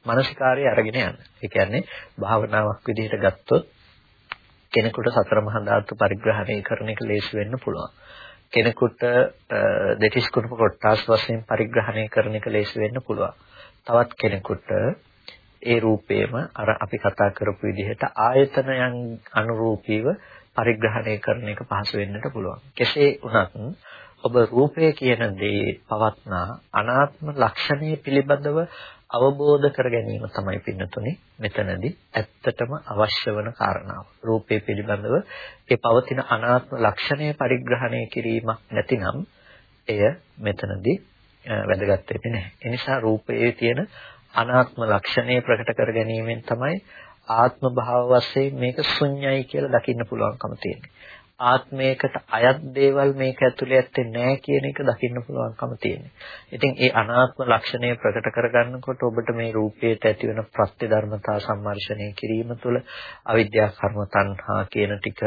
මානසිකාරය අරගෙන යන්න. ඒ කියන්නේ භාවනාවක් විදිහට ගත්තොත් කෙනෙකුට සතර මහා ධාතු පරිග්‍රහණය කරන එක ලේසි වෙන්න පුළුවන්. කෙනෙකුට දෙතිස් කුණප කොටස් වශයෙන් පරිග්‍රහණය කරන එක ලේසි වෙන්න පුළුවන්. තවත් කෙනෙකුට ඒ රූපේම අර අපි කතා කරපු විදිහට ආයතනයන් අනුරූපීව පරිග්‍රහණය කරන එක පහසු වෙන්නට පුළුවන්. කෙසේ වුණත් ඔබ රූපය කියන දේ පවත්නා අනාත්ම ලක්ෂණය පිළිබඳව අවබෝධ කර ගැනීම තමයි පින්නතුනේ මෙතනදී ඇත්තටම අවශ්‍ය වන කාරණාව. රූපය පිළිබඳව ඒ පවතින අනාත්ම ලක්ෂණය පරිග්‍රහණය කිරීමක් නැතිනම් එය මෙතනදී වැදගත් වෙන්නේ නැහැ. ඒ නිසා රූපයේ තියෙන අනාත්ම ලක්ෂණය ප්‍රකට කර ගැනීමෙන් තමයි ආත්ම භාව වශයෙන් මේක ශුන්‍යයි කියලා දකින්න පුළුවන්කම තියෙන්නේ. ආත්මයකට අයත් දේවල් මේක ඇතුලේ ඇත්තේ නැහැ කියන එක දකින්න පුළුවන්කම තියෙනවා. ඉතින් ඒ අනාත්ම ලක්ෂණය ප්‍රකට කරගන්නකොට ඔබට මේ රූපයට ඇතිවන ප්‍රත්‍ය ධර්මතා සම්මර්ෂණය කිරීම තුළ අවිද්‍යා කර්ම තණ්හා කියන ටික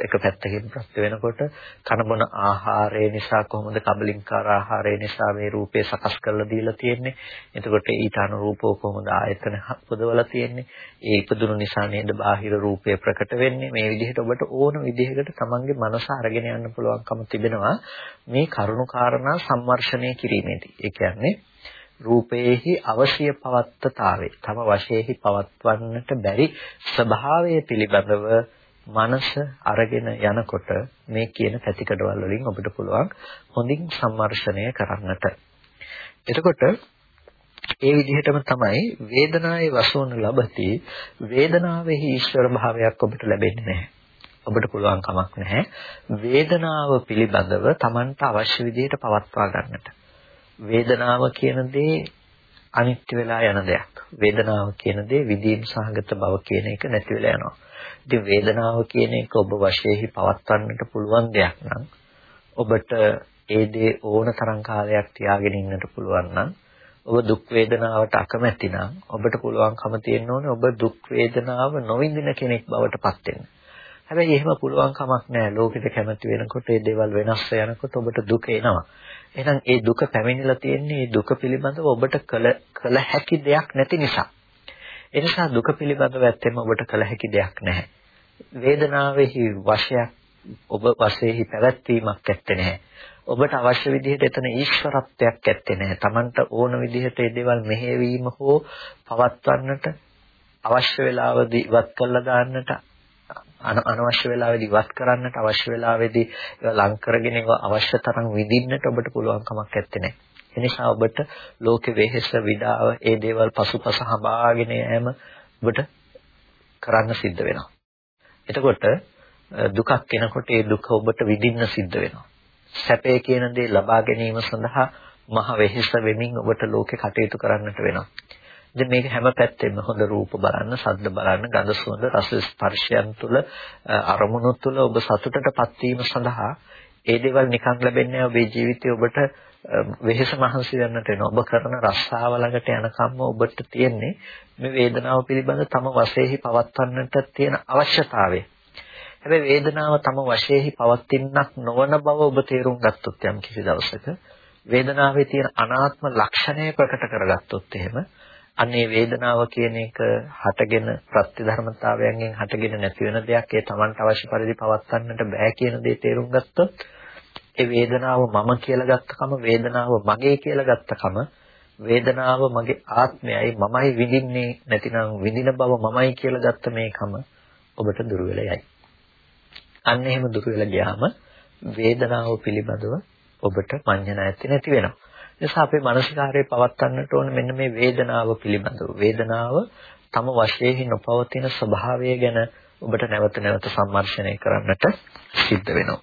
එක පැත්තකින් ප්‍රත්‍ය වෙනකොට කන බොන ආහාරය නිසා කොහොමද කබලින්කාර ආහාරය නිසා මේ රූපය සකස් කරලා දීලා තියෙන්නේ. එතකොට ඊට අනුරූපව කොහොමද ආයතන පුදවලා තියෙන්නේ. ඒ ඉපදුණු නිසා නේද බාහිර රූපය ප්‍රකට වෙන්නේ. මේ විදිහට ඔබට ඕන විදිහ විදිහකට තමන්ගේ මනස අරගෙන යන්න පුළුවන්කම තිබෙනවා මේ කරුණු කාරණා සම්මර්ෂණය කිරීමේදී. ඒ කියන්නේ රූපේහි අවශ්‍ය පවත්තතාවේ තම වශයෙන්හි පවත්වන්නට බැරි ස්වභාවය පිළිබඳව මනස අරගෙන යනකොට මේ කියන පැතිකඩවල වලින් ඔබට පුළුවන් හොඳින් සම්මර්ෂණය කරන්නට. එතකොට ඒ විදිහටම තමයි වේදනාවේ වසෝන ලබති වේදනාවෙහි ඊශ්වර භාවයක් ඔබට ලැබෙන්නේ නැහැ. ඔබට පුළුවන් කමක් නැහැ වේදනාව පිළිබඳව Tamanට අවශ්‍ය විදිහට පවත්වා ගන්නට. වේදනාව කියන දේ අනිත්‍ය වෙලා යන දෙයක්. වේදනාව කියන දේ විදීම් සහගත බව කියන එක නැති වෙලා යනවා. ඉතින් වේදනාව කියන එක ඔබ වශයෙන්හි පවත්වන්නට පුළුවන් දෙයක් නම් ඔබට ඒ දේ ඕන තරම් කාලයක් තියාගෙන ඉන්නට පුළුවන් නම් ඔබ දුක් වේදනාවට අකමැති නම් ඔබට පුළුවන්කම තියෙන්න ඕනේ ඔබ දුක් වේදනාව නොවිඳින කෙනෙක් බවට පත් වෙන්න. හැබැයි එහෙම පුළුවන් කමක් නැහැ. ලෝකෙට කැමති වෙනකොට ඒ දේවල් වෙනස් වෙනකොට ඔබට දුක එනවා. එහෙනම් ඒ දුක පැමිණිලා තියෙන්නේ ඒ දුක පිළිබඳව ඔබට කළ කළ හැකි දෙයක් නැති නිසා. ඒ නිසා දුක පිළිබඳව ඇත්තෙම ඔබට කළ හැකි දෙයක් නැහැ. වේදනාවේහි වශයක් ඔබ වශයෙන්හි පැවැත්වීමක් ඇත්තේ නැහැ. ඔබට අවශ්‍ය විදිහට එතන ඊශ්වරත්වයක් ඇත්තේ නැහැ. Tamanට ඕන විදිහට ඒ දේවල් මෙහෙවීම හෝ පවත්වන්නට අවශ්‍ය වෙලාවදී ඉවත් කරලා දාන්නට අනවශ්‍ය වෙලාවෙදී ඉවත් කරන්නට අවශ්‍ය වෙලාවෙදී ඒවා ලං කරගෙන ඒවා අවශ්‍ය තරම් විඳින්නට ඔබට පුළුවන් කමක් නැත්තේ නෑ. ඒ නිසා ඔබට ලෝකෙ වෙහෙස විඩාව ඒ දේවල් පසුපස හඹාගෙන යෑම ඔබට කරන්න සිද්ධ වෙනවා. එතකොට දුකක් එනකොට ඒ දුක ඔබට විඳින්න සිද්ධ වෙනවා. සැපේ කියන දේ ලබා ගැනීම සඳහා මහ වෙහෙස වෙමින් ඔබට ලෝකේ කටයුතු කරන්නට වෙනවා. ඉතින් මේක හැම පැත්තෙම හොඳ රූප බලන්න, ශබ්ද බලන්න, ගඳ සුවඳ, රස ස්පර්ශයන් තුළ අරමුණු තුළ ඔබ සතුටටපත් වීම සඳහා ඒ දේවල් නිකන් ලැබෙන්නේ ඔබේ ජීවිතේ ඔබට වෙහෙස මහන්සි වෙන්නට වෙනවා. ඔබ කරන රස්සාව ළඟට යනකම්ම ඔබට තියෙන්නේ මේ වේදනාව පිළිබඳ තම වශයෙන්හි පවත්වන්නට තියෙන අවශ්‍යතාවය. හැබැයි වේදනාව තම වශයෙන්හි පවතිනක් නොවන බව ඔබ තේරුම් ගත්තොත් යම් කිසි දවසක වේදනාවේ තියෙන අනාත්ම ලක්ෂණය ප්‍රකට කරගත්තොත් එහෙම අන්නේ වේදනාව කියන එක හටගෙන ප්‍රත්‍ය ධර්මතාවයන්ගෙන් හටගෙන නැති වෙන දෙයක් ඒ Tamanට අවශ්‍ය පරිදි පවත්වන්නට බෑ කියන දේ තේරුම් ගත්තොත් ඒ වේදනාව මම කියලා ගත්තකම වේදනාව මගේ කියලා ගත්තකම වේදනාව මගේ ආත්මයයි මමයි විඳින්නේ නැතිනම් විඳින බව මමයි කියලා ගත්ත මේකම ඔබට දුර වෙලා යයි. අන්න එහෙම දුර වෙලා ගියාම වේදනාව පිළිබඳව ඔබට මඤ්ඤණ ඇති නැති වෙනවා. නිසා අපේ මානසිකාරයේ පවත්වන්නට ඕන මෙන්න මේ වේදනාව පිළිබඳව. වේදනාව තම වශයෙන් නොපවතින ස්වභාවය ගැන ඔබට නැවත නැවත සම්මර්ෂණය කරන්නට සිද්ධ වෙනවා.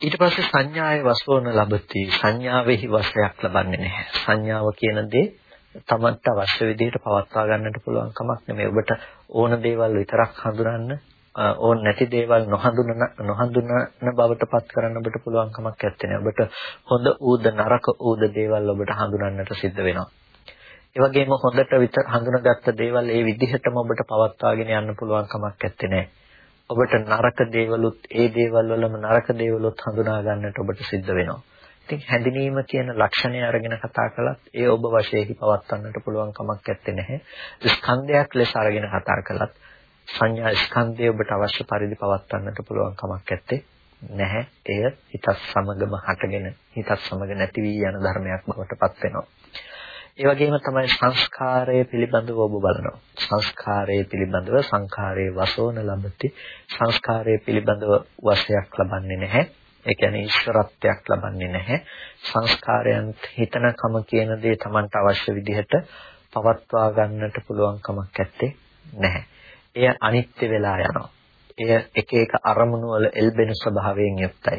ඊට පස්සේ සංඥාවේ වසවන ලබති සංඥාවේහි වශයක් ලබන්නේ නැහැ. සංඥාව කියන දේ තමන්ට අවශ්‍ය විදිහට පවත්වා ගන්නට පුළුවන් කමක් නෙමෙයි. ඔබට ඕන දේවල් විතරක් හඳුනන්න ඕන නැති දේවල් නොහඳුනන නොහඳුනන බවට පත් කරන්න ඔබට පුළුවන් කමක් නැත්තේ. ඔබට හොඳ ඌද නරක ඌද දේවල් ඔබට හඳුනන්නට සිද්ධ වෙනවා. ඒ වගේම හොඳට විතර හඳුනාගත්ත දේවල් ඒ විදිහටම ඔබට පවත්වාගෙන යන්න පුළුවන් කමක් නැත්තේ. ඔබට නරක දේවලුත් ඒ දේවල් වලම නරක දේවලුත් හඳුනා ගන්නට ඔබට සිද්ධ වෙනවා. ඉතින් හැඳිනීම කියන ලක්ෂණය අරගෙන කතා කළත් ඒ ඔබ වශයෙන්හි පවත්වන්නට පුළුවන් කමක් නැත්තේ. ස්කන්ධයක් ලෙස අරගෙන කතා කළත් සංඥා ස්කන්ධය ඔබට අවශ්‍ය පරිදි පවත්වන්නට පුළුවන් කමක් නැත්තේ නැහැ. එය හිතත් සමගම හටගෙන හිතත් සමග නැති වී යන ධර්මයක් බවට පත් වෙනවා. ඒ වගේම තමයි සංස්කාරය පිළිබඳව ඔබ බලනවා. සංස්කාරය පිළිබඳව සංඛාරයේ වසෝන ලබති. සංස්කාරය පිළිබඳව වශයක් ලබන්නේ නැහැ. ඒ කියන්නේ ඊශ්වරත්වයක් ලබන්නේ නැහැ. සංස්කාරයන් හිතනකම කියන දේ Tamanට අවශ්‍ය විදිහට පවත්වා ගන්නට පුළුවන් කමක් නැත්තේ නැහැ. එය අනිත්‍ය වෙලා යනවා. එය එක එක අරමුණු වල එල්බෙන ස්වභාවයෙන් යුක්තයි.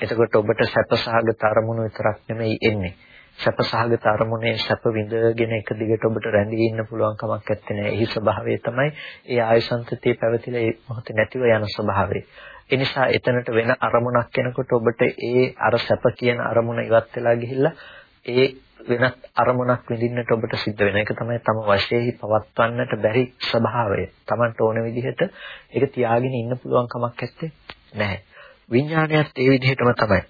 එතකොට ඔබට සැපසහගත අරමුණු විතරක් නෙමෙයි එන්නේ. සැපසහගත අරමුණේ සැප විඳගෙන එක දිගට ඔබට රැඳී ඉන්න පුළුවන් කමක් නැත්තේ. එහි ස්වභාවය තමයි ඒ ආයසන්තතිය පැවතිලා ඒ මොහොතේ නැතිව යන ස්වභාවය. ඒ නිසා එතනට වෙන අරමුණක් එනකොට ඔබට ඒ අර සැප කියන අරමුණ ඉවත් වෙලා ගිහිල්ලා ඒ වෙනත් අරමුණක් විඳින්නට ඔබට සිද්ධ වෙන එක තමයි තම වශයෙන්හි පවත්වන්නට බැරි ස්වභාවය. Tamanට ඕන විදිහට ඒක තියාගෙන ඉන්න පුළුවන් කමක් නැත්තේ නැහැ. විඥානයත් ඒ විදිහටම තමයි.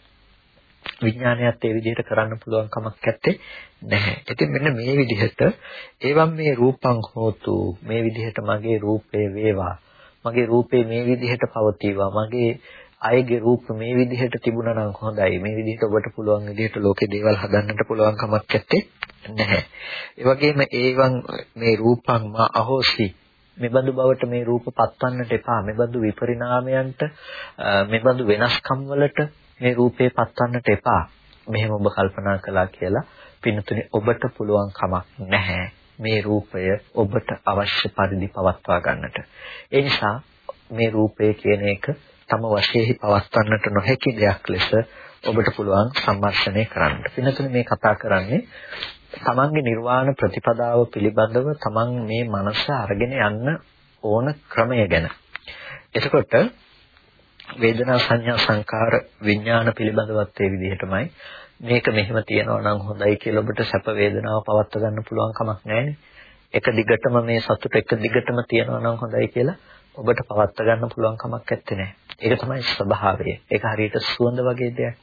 විඥානයත් ඒ විදිහට කරන්න පුළුවන් කමක් නැත්තේ නැහැ. ඉතින් මෙන්න මේ විදිහට ඒවම් මේ රූපං හෝතු මේ විදිහට මගේ රූපේ වේවා. මගේ රූපේ මේ විදිහට පවතිවා. මගේ අයගේ රූප මේ විදිහට තිබුණා නම් හොඳයි. මේ විදිහට ඔබට පුළුවන් විදිහට ලෝකේ දේවල් හදන්නට පුළුවන් කමක් නැත්තේ නැහැ. ඒ වගේම ඒවන් මේ රූපං මා අහෝසි මෙබඳු බවට මේ රූප පත්වන්නට එපා. මෙබඳු විපරිණාමයන්ට මෙබඳු වෙනස්කම් වලට මේ රූපේ පත්වන්නට එපා. මෙහෙම ඔබ කල්පනා කළා කියලා පින්තුනි ඔබට පුළුවන් කමක් නැහැ. මේ රූපය ඔබට අවශ්‍ය පරිදි පවත්වා ගන්නට. ඒ නිසා මේ රූපය කියන එක තම වශයෙන්හි පවත්වන්නට නොහැකි දෙයක් ලෙස ඔබට පුළුවන් සම්මර්ෂණය කරන්න. පින්නතුනේ මේ කතා කරන්නේ තමන්ගේ නිර්වාණ ප්‍රතිපදාව පිළිබඳව තමන් මේ මනස අරගෙන යන්න ඕන ක්‍රමය ගැන. එතකොට වේදනා සංඥා සංකාර විඥාන පිළිබඳවත් ඒ විදිහටමයි මේක මෙහෙම තියනවා නම් හොඳයි කියලා ඔබට සැප වේදනාව පවත් ගන්න පුළුවන් කමක් නැහැ එක දිගටම මේ සතුට එක දිගටම තියනවා නම් හොඳයි කියලා ඔබට පවත් ගන්න පුළුවන් කමක් නැත්තේ. ඒක තමයි ස්වභාවය. ඒක හරියට සුවඳ වගේ දෙයක්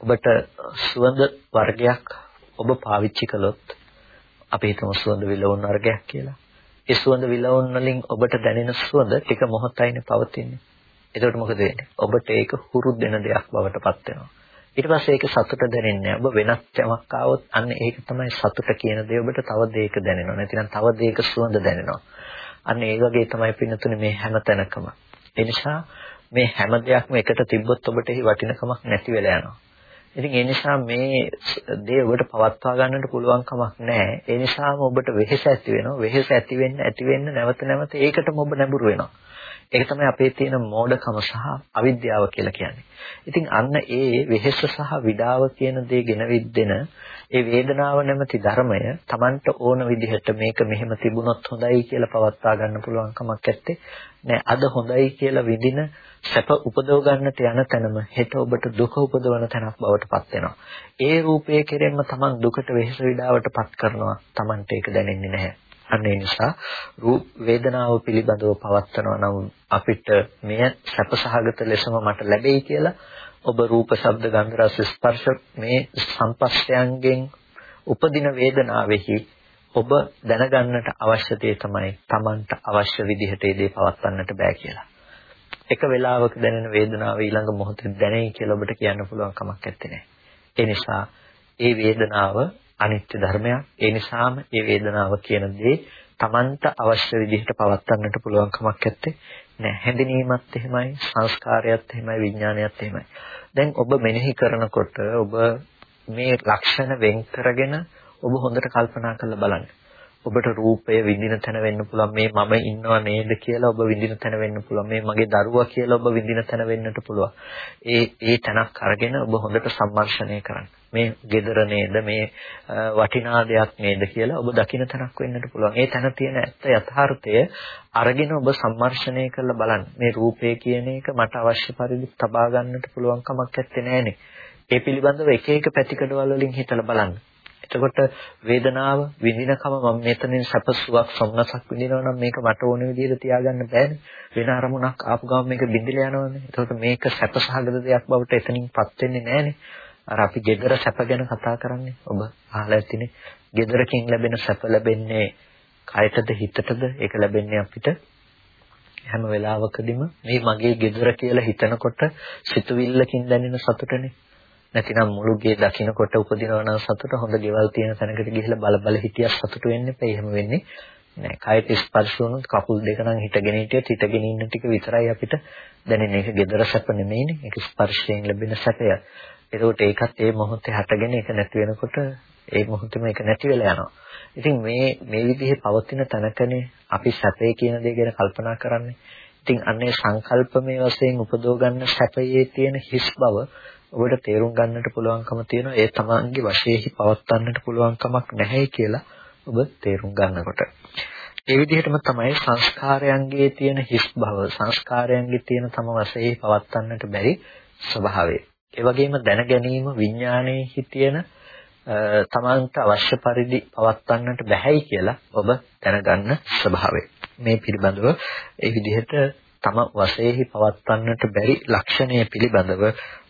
ඔබට සුවඳ වර්ගයක් ඔබ පාවිච්චි කළොත් අපි හිතමු සුවඳ විලවුන් වර්ගයක් කියලා. ඒ සුවඳ විලවුන් වලින් ඔබට දැනෙන සුවඳ ටික මොහොතයිනේ පවතින්නේ. එතකොට මොකද වෙන්නේ? ඔබට ඒක හුරු දෙන දෙයක් බවට පත් වෙනවා. ඊට පස්සේ ඒක සතුට දැනෙන්නේ ඔබ වෙනත් යමක් ආවොත් අන්න ඒක තමයි සතුට කියන දේ ඔබට තව දෙයක දැනෙනවා. නැතිනම් තව දෙයක සුවඳ දැනෙනවා. අන්න ඒ වගේ තමයි පින්නතුනේ මේ හැම තැනකම. ඒ නිසා මේ හැම දෙයක්ම එකට තිබ්බොත් ඔබට එහි වටිනකමක් නැති වෙලා යනවා. ඉතින් ඒ නිසා මේ දේ ඔබට පවත්වා ගන්නට පුළුවන් කමක් නැහැ. ඒ නිසාම ඔබට වෙහෙස ඇති වෙනවා. වෙහෙස ඇති වෙන්න ඇති වෙන්න නැවත නැවත ඒකටම ඔබ නැඹුරු වෙනවා. ඒක තමයි අපේ තියෙන මෝඩකම සහ අවිද්‍යාව කියලා කියන්නේ. ඉතින් අන්න ඒ වෙහෙස සහ විඩාව කියන දේ ගෙනවිද්දෙන ඒ වේදනාව නැමැති ධර්මය Tamanට ඕන විදිහට මේක මෙහෙම තිබුණොත් හොඳයි කියලා පවත්වා ගන්න පුළුවන් කමක් නැත්තේ. නෑ අද හොඳයි කියලා විඳින සැප උපදව ගන්නට යන තැනම හෙට ඔබට දුක උපදවන තැනක් බවට පත් වෙනවා. ඒ රූපයේ කෙරෙන්ම Taman දුකට වෙහෙස විඩාවට පත් කරනවා. Tamanට ඒක දැනෙන්නේ නැහැ. අන්න ඒ නිසා රූප වේදනාව පිළිබඳව පවත්නවා නම් අපිට මෙය සැපසහගත ලෙසම මට ලැබෙයි කියලා ඔබ රූප ශබ්ද ගන්ධ රස ස්පර්ශ මේ සංපස්තයන්ගෙන් උපදින වේදනාවෙහි ඔබ දැනගන්නට අවශ්‍ය දේ තමයි Tamanට අවශ්‍ය විදිහට ඒ දේ පවත්වන්නට බෑ කියලා. එක වෙලාවක දැනෙන වේදනාව ඊළඟ මොහොතේ දැනෙයි කියලා ඔබට කියන්න පුළුවන් කමක් නැත්තේ. ඒ නිසා ඒ වේදනාව අනිත්‍ය ධර්මයක්. ඒ නිසාම ඒ වේදනාව කියන දේ Tamanta අවශ්‍ය විදිහට පවත්වන්නට පුළුවන් කමක් නැත්තේ. නෑ හැඳිනීමත් එහෙමයි, සංස්කාරයත් එහෙමයි, විඥානයත් එහෙමයි. දැන් ඔබ මෙනෙහි කරනකොට ඔබ මේ ලක්ෂණ වෙන් කරගෙන ඔබ හොඳට කල්පනා කරලා බලන්න. ඔබට රූපය විඳින තැන වෙන්න පුළුවන් මේ මම ඉන්නව නේද කියලා ඔබ විඳින තැන වෙන්න පුළුවන් මේ මගේ දරුවා කියලා ඔබ විඳින තැන වෙන්නට පුළුවන්. ඒ ඒ තැනක් අරගෙන ඔබ හොඳට සම්මර්ෂණය කරන්න. මේ gedara නේද මේ වටිනා දෙයක් නේද කියලා ඔබ දකින තැනක් වෙන්නට පුළුවන්. ඒ තැන තියෙන ඇත්ත යථාර්ථය අරගෙන ඔබ සම්මර්ෂණය කරලා බලන්න. මේ රූපය කියන එක මට අවශ්‍ය පරිදි තබා ගන්නට පුළුවන් කමක් නැත්තේ නෑනේ ඒ පිළිබඳව එක එක පැතිකඩවල වලින් හිතලා බලන්න. එතකොට වේදනාව විඳිනකම මම මෙතනින් සැපසුවක් සම්නසක් විඳිනවා නම් මේක මට ඕන විදිහට තියාගන්න බෑනේ. වෙන අරමුණක් ආපු ගමන් මේක බිඳිලා යනවනේ. එතකොට මේක සැපසහගත දෙයක් බවට එතනින්පත් වෙන්නේ නෑනේ. අර අපි gedara සැප ගැන කතා කරන්නේ. ඔබ අහලා ඇතිනේ. gedaraකින් ලැබෙන සැප ලැබෙන්නේ කයටද හිතටද? ඒක ලැබෙන්නේ අපිට හැම වෙලාවකදීම මේ මගේ gedara කියලා හිතනකොට සිතුවිල්ලකින් දැනෙන සතුටනේ. නැතිනම් මුළු ගේ දකින්නකොට උපදිනවා නම් සතුට හොඳ ගෙවල් තියෙන තැනකට ගිහිල්ලා බල බල හිටියක් සතුට වෙන්න එපා. එහෙම වෙන්නේ නෑ. කයට ස්පර්ශ වුණොත් කකුල් දෙක නම් හිටගෙන හිටියත් හිටගෙන ඉන්න ටික විතරයි අපිට දැනෙන්නේ. ඒක gedara සැප නෙමෙයිනේ. ඒක ස්පර්ශයෙන් ලැබෙන සැපය. ඒකෝට ඒකත් ඒ මොහොතේ හටගෙන ඒක නැති වෙනකොට ඒ මොහොතේම ඒක නැති වෙලා යනවා. ඉතින් මේ මේ විදිහේ පවතින තැනකනේ අපි සැපේ කියන දේ ගැන කල්පනා කරන්නේ. ඉතින් අන්නේ සංකල්පමේ වශයෙන් උපදව ගන්න සැපයේ තියෙන හිස් බව ඔබට තේරුම් ගන්නට පුළුවන්කම තියෙනවා ඒ තමන්ගේ වශයෙහි පවත්වන්නට පුළුවන්කමක් නැහැ කියලා ඔබ තේරුම් ගන්නකොට. ඒ විදිහටම තමයි සංස්කාරයන්ගේ තියෙන හිස් බව සංස්කාරයන්ගේ තියෙන තම වශයෙහි පවත්වන්නට බැරි ස්වභාවය. ඒ වගේම දැන ගැනීම විඥානයේ තියෙන තමන්ට අවශ්‍ය පරිදි පවත්වන්නට බැහැයි කියලා ඔබ දැනගන්න ස්වභාවය. මේ පිළිබඳව ඒ විදිහට තම වශයෙහි පවත්වන්නට බැරි ලක්ෂණය පිළිබඳව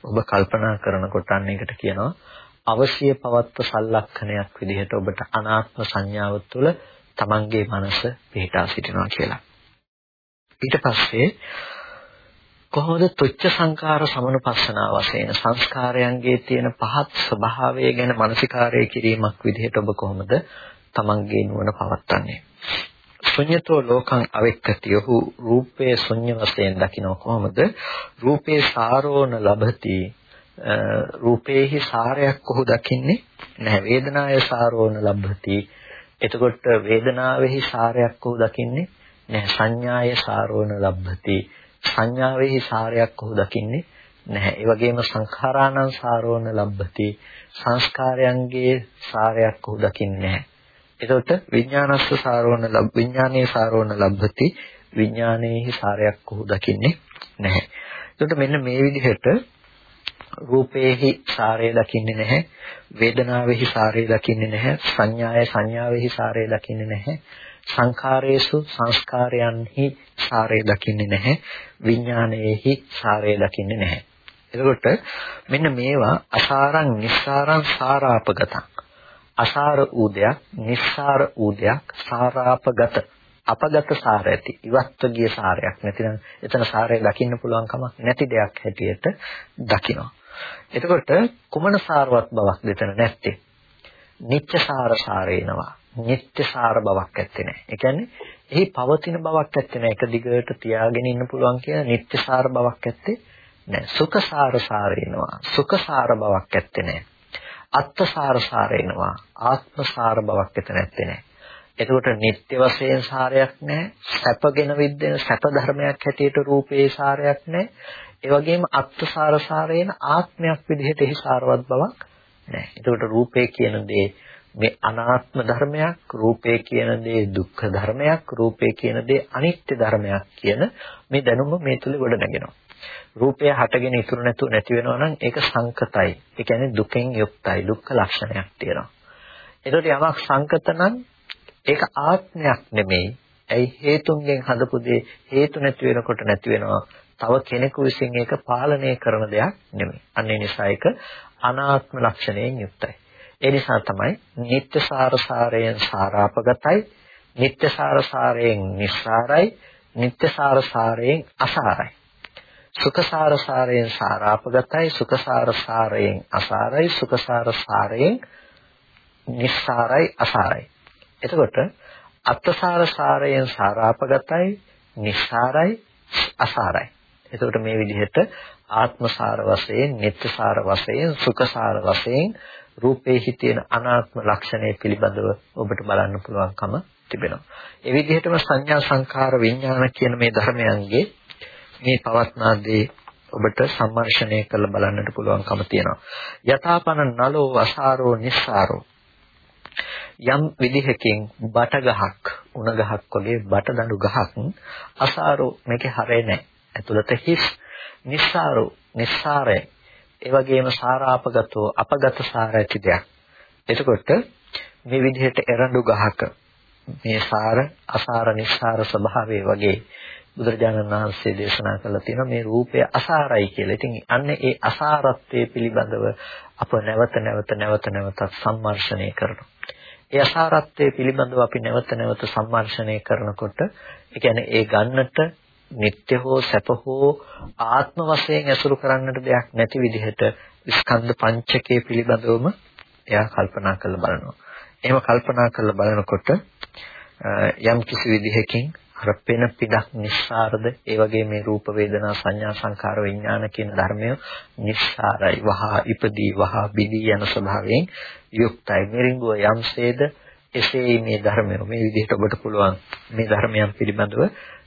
ඔබ කල්පනා කරනකොට අන්න ඒකට කියනවා අවශ්‍ය පවත්ව සලලක්ෂණයක් විදිහට ඔබට අනාත්ම සංඥාව තුළ තමන්ගේ මනස පිහිටා සිටිනවා කියලා. ඊට පස්සේ කොහොමද තුච්ච සංකාර සමනුපස්සනා වශයෙන් සංස්කාරයන්ගේ තියෙන පහත් ස්වභාවය ගැන මානසිකාරය කිරීමක් විදිහට ඔබ කොහොමද තමන්ගේ නුවණ පවත්වන්නේ? ශුන්‍යතෝ ලෝකං අවෙක්කති. ඔහු රූපයේ ශුන්‍ය වශයෙන් දකින්න කොහොමද? රූපේ සාරෝණ ලබති රූපේහි සාරයක් ඔහු දකින්නේ නැහැ. වේදනාය සාරෝණ ලබති එතකොට වේදනාවේහි සාරයක් ඔහු දකින්නේ නැහැ. සංඥාය සාරෝණ ලබති සංඥාවේහි සාරයක් ඔහු දකින්නේ නැහැ. ඒ වගේම සංඛාරාණං සාරෝණ ලබති සංස්කාරයන්ගේ සාරයක් ඔහු දකින්නේ නැහැ. එතකොට විඥානස්ස සාරෝණ ලබ් විඥානයේ සාරෝණ ලබ්ධති විඥානයේහි සාරයක් කොහො දකින්නේ නැහැ. එතකොට මෙන්න මේ විදිහට රූපේහි සාරය දකින්නේ නැහැ වේදනාවේහි සාරය දකින්නේ නැහැ සංඥාය සංඥාවේහි සාරය දකින්නේ නැහැ සංඛාරයේසු සංස්කාරයන්හි සාරය දකින්නේ නැහැ විඥානයේහි සාරය දකින්නේ නැහැ එතකොට මෙන්න මේවා අසාරං නිස්සාරං සාරාපගතං අසාර වූ දෙයක්, නිස්සාර වූ දෙයක්, සාරාපගත අපගත සාර ඇති ඉවත්ව ගිය සාරයක් නැතිනම් එතන සාරය දකින්න පුළුවන් කමක් නැති දෙයක් හැටියට දකිනවා. එතකොට කුමන සාරවත් බවක් දෙතන නැත්තේ? නිත්‍ය සාර සාරේනවා. නිත්‍ය සාර බවක් ඇත්තේ නැහැ. ඒ කියන්නේ එහි පවතින බවක් ඇත්තේ නැහැ. එක දිගට තියාගෙන ඉන්න පුළුවන් කියන නිත්‍ය සාර බවක් ඇත්තේ නැහැ. සුඛ සාර සාරේනවා. සුඛ සාර බවක් ඇත්තේ නැහැ. අත්ත් සාර සාරේනවා. ආත්ම සාර බවක් ඇත්තේ නැත්තේ නැහැ. එතකොට නිත්‍ය වශයෙන් සාරයක් නැහැ. සැපගෙන විද්දෙන සැප ධර්මයක් හැටියට රූපේ සාරයක් නැහැ. ඒ වගේම අත්සාර සාරේන ආත්මයක් විදිහට එහි සාරවත් බවක් නැහැ. එතකොට රූපේ කියන දේ මේ අනාත්ම ධර්මයක්, රූපේ කියන දේ දුක්ඛ ධර්මයක්, රූපේ කියන දේ අනිත්‍ය ධර්මයක් කියන මේ දැනුම මේ තුල ගොඩ නැගෙනවා. රූපය හටගෙන ඉතුරු නැතු නැති වෙනවා නම් ඒක සංකතයි. ඒ කියන්නේ දුකෙන් යුක්තයි. දුක්ඛ ලක්ෂණයක් තියෙනවා. ඒකට යමක් සංකත නම් ඒක ආත්මයක් නෙමෙයි. ඇයි හේතුන්ගෙන් හදපු දේ හේතු නැති වෙනකොට නැති වෙනවා. තව කෙනෙකු විසින් ඒක පාලනය කරන දෙයක් නෙමෙයි. අන්න ඒ නිසා ඒක අනාත්ම ලක්ෂණයෙන් යුක්තයි. ඒ නිසා තමයි නিত্য සාරසාරයෙන් සාරාපගතයි, නিত্য සාරසාරයෙන් නිස්සාරයි, නিত্য සාරසාරයෙන් අසාරයි. සුඛසාර සාරයෙන් සාරාපගතයි සුඛසාර සාරයෙන් අසාරයි සුඛසාර සාරයෙන් නිස්සාරයි අසාරයි එතකොට අත්සාර සාරයෙන් සාරාපගතයි නිස්සාරයි අසාරයි එතකොට මේ විදිහට ආත්මසාර වශයෙන් නිත්‍යසාර වශයෙන් සුඛසාර වශයෙන් රූපේහි තියෙන අනාත්ම ලක්ෂණය පිළිබඳව ඔබට බලන්න පුළුවන්කම තිබෙනවා. ඒ විදිහටම සංඥා සංඛාර විඥාන කියන මේ ධර්මයන්ගේ මේ පවත්නා දේ ඔබට සම්මර්ෂණය කරලා බලන්නට පුළුවන්කම තියෙනවා. යථාපන නලෝ අසාරෝ නිස්සාරෝ යම් විදිහකින් බට ගහක් උණ ගහක් වගේ බට දඬු ගහක් අසාරෝ මේකේ හරේ නැහැ. ඇතුළත හිස් නිස්සාරෝ නිස්සාරය ඒ වගේම සාරාපගතෝ අපගත සාර ඇති දෙයක්. එතකොට මේ විදිහට එරඬු ගහක මේ සාර අසාර නිස්සාර ස්වභාවය වගේ බුදුරජාණන් වහන්සේ දේශනා කළා තියෙනවා මේ රූපය අසාරයි කියලා. ඉතින් අන්න ඒ අසාරත්වයේ පිළිබඳව අප නැවත නැවත නැවත නැවතත් සම්මර්ෂණය කරනවා. ඒ අසාරත්වයේ පිළිබඳව අපි නැවත නැවත සම්මර්ෂණය කරනකොට ඒ කියන්නේ ඒ ගන්නට නিত্য හෝ සැප හෝ ආත්ම වශයෙන් ඇසුරු කරන්නට දෙයක් නැති විදිහට ස්කන්ධ පංචකයේ පිළිබඳවම එයා කල්පනා කරලා බලනවා. එහෙම කල්පනා කරලා බලනකොට යම් කිසි විදිහකින් අර පෙන පිටක් නිස්සාරද? ඒ වගේ මේ රූප වේදනා සංඥා සංකාර විඥාන කියන ධර්මය නිස්සාරයි. වහා ඉපදී වහා බිදී යන ස්වභාවයෙන් යුක්තයි. මිරිඟුව යම්සේද? එසේ මේ ධර්මය. මේ විදිහට ඔබට පුළුවන් මේ ධර්මයන් පිළිබඳව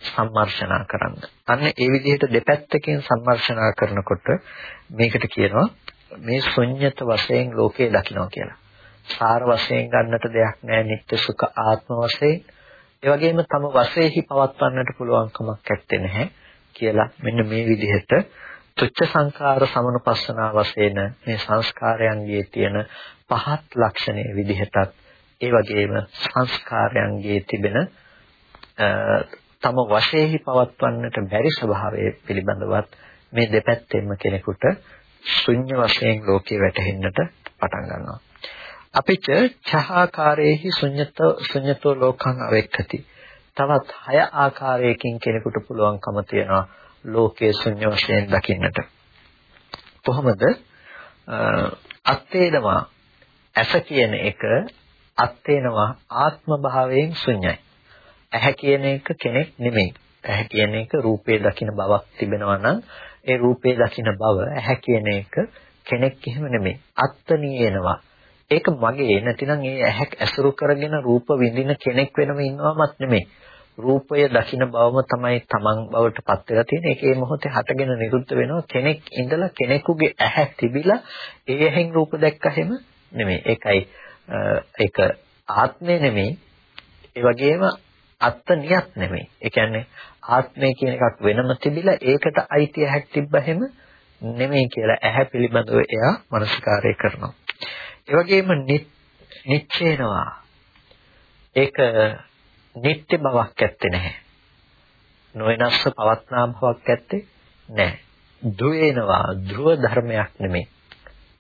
සම්මර්ෂණා කරන්න. අන්න ඒ විදිහට දෙපැත්තකින් සම්මර්ෂණා කරනකොට මේකට කියනවා මේ ශුන්්‍යත වශයෙන් ලෝකේ දකින්න කියලා. සාර වශයෙන් ගන්නට දෙයක් නැහැ නිත්‍ය සුඛ ආත්ම වශයෙන් ඒ වගේම තම වශයෙන්හි පවත්වන්නට පුළුවන් කමක් නැත්තේ නැහැ කියලා මෙන්න මේ විදිහට තුච්ච සංකාර සමනුපස්සනා වශයෙන් මේ සංස්කාරයන්ගේ තියෙන පහත් ලක්ෂණයේ විදිහටත් ඒ වගේම සංස්කාරයන්ගේ තිබෙන තම වශයෙන්හි පවත්වන්නට බැරි ස්වභාවය පිළිබඳවත් මේ දෙපැත්තෙන්ම කෙනෙකුට ශුන්‍ය වශයෙන් ලෝකේ වැටහෙන්නට පටන් ගන්නවා. අපිට චහාකාරයේහි ශුන්්‍යත ශුන්්‍යතෝ ලෝකං අවෙක්කති. තවත් හය ආකාරයකින් කෙනෙකුට පුළුවන්කම තියනවා ලෝකයේ ශුන්‍ය වශයෙන් දකින්නට. කොහොමද? අත්තේනවා ඇස කියන එක අත්තේනවා ආත්ම භාවයෙන් ශුන්‍යයි. ඇහැ කියන එක කෙනෙක් නෙමෙයි. ඇහැ කියන එක රූපේ දකින බවක් තිබෙනවා නම් ඒ රූපේ දකින බව ඇහැ කියන එක කෙනෙක් එහෙම නෙමෙයි. අත්තනියනවා ඒක මගේ නැතිනම් ඒ ඇහැක් ඇසුරු කරගෙන රූප විඳින කෙනෙක් වෙනම ඉන්නවමත් නෙමෙයි. රූපය දකින බවම තමයි තමන් බවට පත් වෙලා තියෙන්නේ. ඒකේ මොහොතේ හටගෙන නිරුද්ධ වෙනවා. කෙනෙක් ඉඳලා කෙනෙකුගේ ඇහැ තිබිලා ඒ ඇහෙන් රූප දැක්කහෙම නෙමෙයි. ඒකයි ඒක ආත්මය නෙමෙයි. ඒ වගේම අත්නියත් නෙමෙයි. ඒ කියන්නේ ආත්මය කියන එකක් වෙනම තිබිලා ඒකට අයිති ඇහැක් තිබ්බහෙම නෙමෙයි කියලා ඇහැ පිළිබඳව එයා මනස්කාරය කරනවා. ඒ වගේම නිච්චේනවා. ඒක නිත්‍ය බවක් ඇත්තේ නැහැ. නොයනස්ස පවත්නා බවක් ඇත්තේ නැහැ. ධුවේනවා ධ්‍රුව ධර්මයක් නෙමෙයි.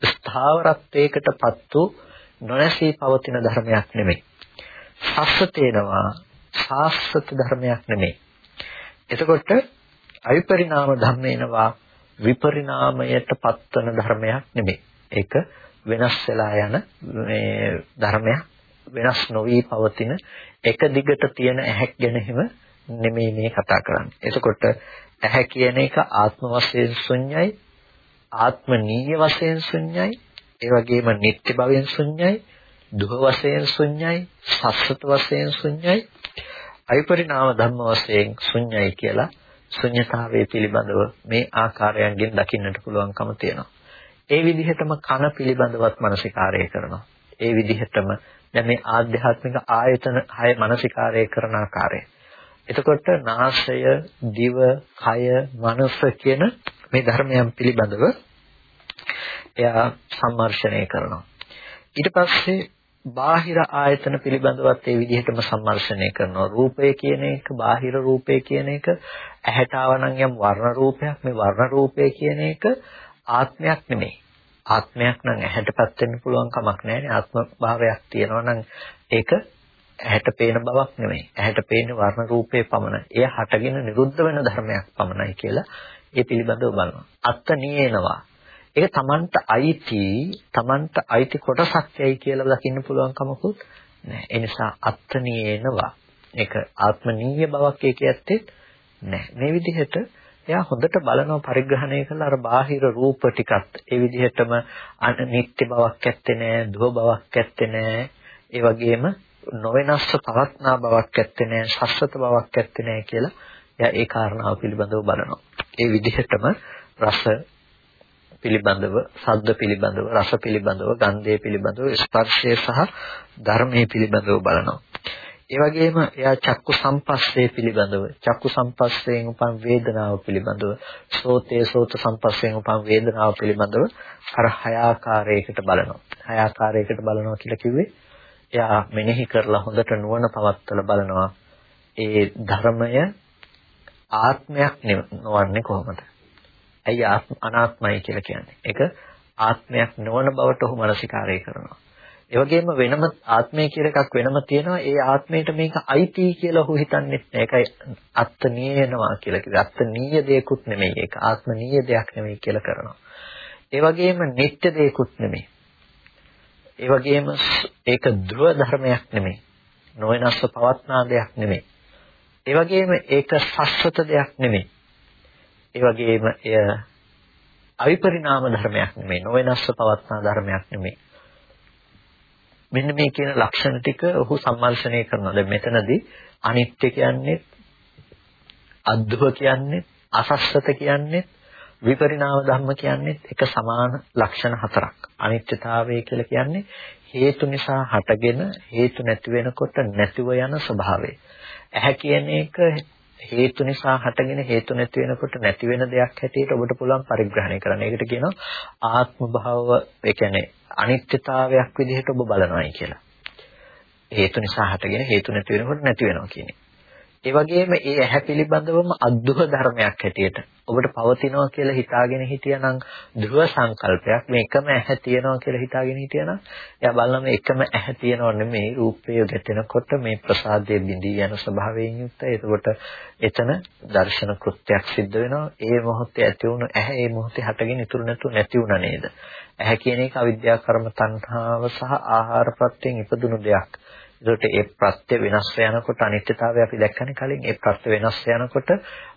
ස්ථාවරත්වයකටපත් වූ නොනැසී පවතින ධර්මයක් නෙමෙයි. සස්සතේනවා සාස්වත ධර්මයක් නෙමෙයි. එතකොට අවිපරිණාම ධම්මේනවා විපරිණාමයට පත්වන ධර්මයක් නෙමෙයි. ඒක වෙනස් වෙලා යන මේ ධර්මයක් වෙනස් නොවි පවතින එක දිගට තියෙන ඇහැක් ගැන හිම නෙමෙයි මේ කතා කරන්නේ. එතකොට ඇහැ කියන එක ආත්ම වශයෙන් ශුන්‍යයි, ආත්මනීය වශයෙන් ශුන්‍යයි, ඒ වගේම නිත්‍ය භවයෙන් ශුන්‍යයි, දුහ වශයෙන් ශුන්‍යයි, සස්සත වශයෙන් ශුන්‍යයි, අවිපරිණාම ධම්ම වශයෙන් ශුන්‍යයි කියලා ශුන්‍යතාවයේ පිළිබඳව මේ ආකාරයන්ගෙන් දකින්නට පුළුවන්කම තියෙනවා. ඒ විදිහටම කන පිළිබඳවත් මානසිකාරය කරනවා. ඒ විදිහටම දැන් මේ ආධ්‍යාත්මික ආයතන හය මානසිකාරය කරන ආකාරය. එතකොට නාසය, දිව, කය, මනස කියන මේ ධර්මයන් පිළිබඳව එයා සම්මර්ෂණය කරනවා. ඊට පස්සේ බාහිර ආයතන පිළිබඳවත් ඒ විදිහටම සම්මර්ෂණය කරනවා. රූපය කියන එක, බාහිර රූපය කියන එක ඇහැට ආවනම් යම් වර්ණ රූපයක්. මේ වර්ණ රූපය කියන එක ආත්මයක් නෙමෙයි. ආත්මයක් නම් ඇහැටපත් වෙන්න පුළුවන් කමක් නැහැ. ආත්ම භාවයක් තියෙනවා නම් ඒක ඇහැට පේන බවක් නෙමෙයි. ඇහැට පේන වර්ණ රූපේ පමණයි. එය හටගෙන නිරුද්ධ වෙන ධර්මයක් පමණයි කියලා ඒ පිළිබඳව බලනවා. අත්ත නියේනවා. ඒක Tamanට අයිති, Tamanට අයිති කොටසක් යයි කියලා දකින්න පුළුවන් කමකුත් නැහැ. ඒ නිසා අත්ත නියේනවා. ඒක ආත්මනීය බවක් ඒකේ ඇත්තේ නැහැ. මේ විදිහට එයා හොඳට බලනවා පරිග්‍රහණය කරලා අර බාහිර රූප ටිකත් ඒ විදිහටම අනිත්‍ය බවක් ඇත්තේ නැහැ, දුව බවක් ඇත්තේ නැහැ. ඒ වගේම නොවෙනස්ව පවත්නා බවක් ඇත්තේ නැහැ, ශස්ත්‍රත බවක් ඇත්තේ නැහැ කියලා එයා ඒ කාරණාව පිළිබඳව බලනවා. ඒ විදිහටම රස පිළිබඳව, ශබ්ද පිළිබඳව, රස පිළිබඳව, ගන්ධය පිළිබඳව, ස්පර්ශය සහ ධර්මයේ පිළිබඳව බලනවා. ඒ වගේම එයා චක්කු සම්පස්සේ පිළිබඳව, චක්කු සම්පස්සයෙන් උපන් වේදනාව පිළිබඳව, සෝතේ සෝත සම්පස්සයෙන් උපන් වේදනාව පිළිබඳව අර හය ආකාරයකට බලනවා. හය ආකාරයකට බලනවා කියලා කිව්වේ එයා මෙනෙහි කරලා හොඳට නුවණ පවත්වලා බලනවා ඒ ධර්මය ආත්මයක් නොවන්නේ කොහොමද? ඇයි අනාත්මයි කියලා කියන්නේ? ඒක ආත්මයක් නොවන බවට ඔහු මානසිකාරය කරනවා. ඒ වගේම වෙනම ආත්මය කියලා එකක් වෙනම තියෙනවා. ඒ ආත්මයට මේක අයිති කියලා ඔහු හිතන්නේ නැහැ. ඒකයි අත්නීයනවා කියලා කිව්වේ. අත්නීය දෙයක්ුත් නෙමෙයි. ඒක ආත්මනීය දෙයක් නෙමෙයි කියලා කරනවා. ඒ වගේම නිත්‍ය දෙයක්ුත් නෙමෙයි. ඒ වගේම ඒක ධ්‍රුව ධර්මයක් නෙමෙයි. නොවෙනස්ව පවත්නා දෙයක් නෙමෙයි. ඒ වගේම ඒක සස්වත දෙයක් නෙමෙයි. ඒ වගේම එය අවිපරිණාම ධර්මයක් නෙමෙයි. නොවෙනස්ව පවත්නා ධර්මයක් නෙමෙයි. මෙන්න මේ කියන ලක්ෂණ ටික ඔහු සම්මර්ෂණය කරනවා. දැන් මෙතනදී අනිත්‍ය කියන්නේ අද්භව කියන්නේ අසස්සත කියන්නේ විපරිණාම ධර්ම කියන්නේ එක සමාන ලක්ෂණ හතරක්. අනිත්‍යතාවය කියලා කියන්නේ හේතු නිසා හටගෙන හේතු නැති වෙනකොට නැතිව යන ස්වභාවය. ඇහැ කියන එක හේතු නිසා හටගෙන හේතු නැති වෙනකොට නැති වෙන දෙයක් හැටියට ඔබට පුළුවන් පරිග්‍රහණය කරන්න. ඒකට කියනවා ආත්ම භාව ඒ කියන්නේ අනිත්‍යතාවයක් විදිහට ඔබ බලනවායි කියලා. හේතු නිසා හටගෙන හේතු නැති වෙනකොට නැති වෙනවා කියන්නේ. ඒ වගේම ඒ ඇහැ පිළිබඳවම අද්දුහ ධර්මයක් හැටියට ඔබට පවතිනවා කියලා හිතාගෙන හිටියනම් ධ්‍රුව සංකල්පයක් මේ එකම ඇහැ තියෙනවා කියලා හිතාගෙන හිටියනම් එයා බලන මේ එකම ඇහැ තියෙනව නෙමෙයි රූපය ගැටෙනකොට මේ ප්‍රසාදයේ බිඳී යන ස්වභාවයෙන් යුක්තයි. එතකොට එතන දර්ශන කෘත්‍යයක් සිද්ධ වෙනවා. ඒ මොහොතේ ඇති වුණු ඇහැ ඒ මොහොතේ හටගෙන ඉතුරු නැතුව නැති වුණා නේද? ඇහැ කියන එක අවිද්‍යා කර්ම තණ්හාව සහ ආහාර ප්‍රත්‍යයෙන් ඉපදුණු දෙයක්. ඒකට ඒ ප්‍රත්‍ය වෙනස් වෙනකොට අනිත්‍යතාවය අපි දැක්කනේ කලින් ඒ ප්‍රත්‍ය වෙනස් වෙනකොට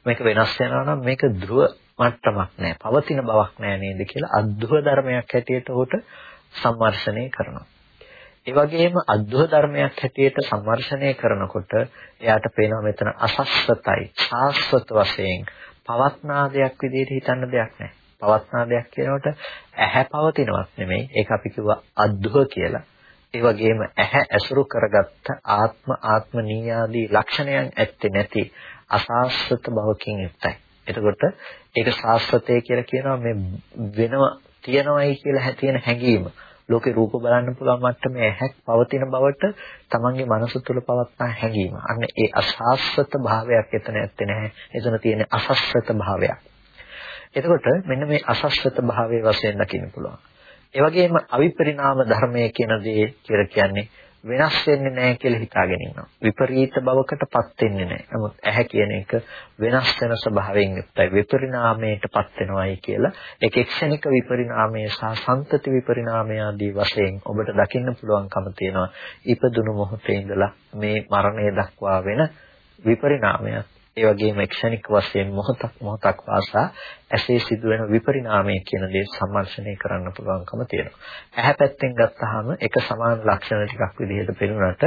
මේක වෙනස් වෙනවා නම් මේක ධ්‍රුව මට්ටමක් නෑ පවතින බවක් නෑ නේද කියලා අද්භව ධර්මයක් හැටියට උට සම්මර්ෂණය කරනවා. ඒ වගේම අද්භව ධර්මයක් හැටියට සම්මර්ෂණය කරනකොට එයාට පේනවා මෙතන අසස්සතයි සාස්වත වශයෙන් පවත්නා දෙයක් විදිහට හිතන්න දෙයක් නෑ. පවත්නා දෙයක් කියනකොට ඇහැ පවතිනවත් නෙමෙයි ඒක අපි කිව්වා අද්භව කියලා. ඒ වගේම ඇහැ ඇසුරු කරගත්ත ආත්ම ආත්ම නීයාදී ලක්ෂණයන් ඇත්තේ නැති අසාස්වත භවකින් යුක්තයි. එතකොට ඒක සාස්වතය කියලා කියනවා මේ වෙනව තියනවයි කියලා තියෙන හැඟීම. ලෝකේ රූප බලන්න පුළුවන් මට්ටමේ ඇහැක් පවතින බවට තමන්ගේ මනස තුළ පවත්නා හැඟීම. අන්න ඒ අසාස්වත භාවයක් එතන ඇත්තේ නැහැ. එතන තියෙන අසස්වත භාවයක්. එතකොට මෙන්න මේ අසස්වත භාවයේ වශයෙන් දකින්න පුළුවන්. ඒ වගේම අවිපරිණාම ධර්මය කියන දේ කියලා කියන්නේ වෙනස් වෙන්නේ නැහැ කියලා හිතාගෙන ඉන්නවා. විපරීත බවකටපත් වෙන්නේ නැහැ. නමුත් ඇහැ කියන එක වෙනස් වෙන ස්වභාවයෙන් යුක්තයි. විපරිණාමයටපත් වෙනවයි කියලා ඒක ක්ෂණික විපරිණාමය සහ සංතති විපරිණාමය ආදී වශයෙන් ඔබට දකින්න පුළුවන්කම තියෙනවා. ඉපදුණු මොහොතේ ඉඳලා මේ මරණය දක්වා වෙන විපරිණාමයක් ඒ වගේම ක්ෂණික වශයෙන් මොහොතක් මොහොතක් වාසා ඇසේ සිදුවෙන විපරිණාමය කියන දේ සම්මර්ෂණය කරන්න පුළුවන්කම තියෙනවා. ඇහැ පැත්තෙන් ගත්තාම එක සමාන ලක්ෂණ ටිකක් විදිහට පෙනුනට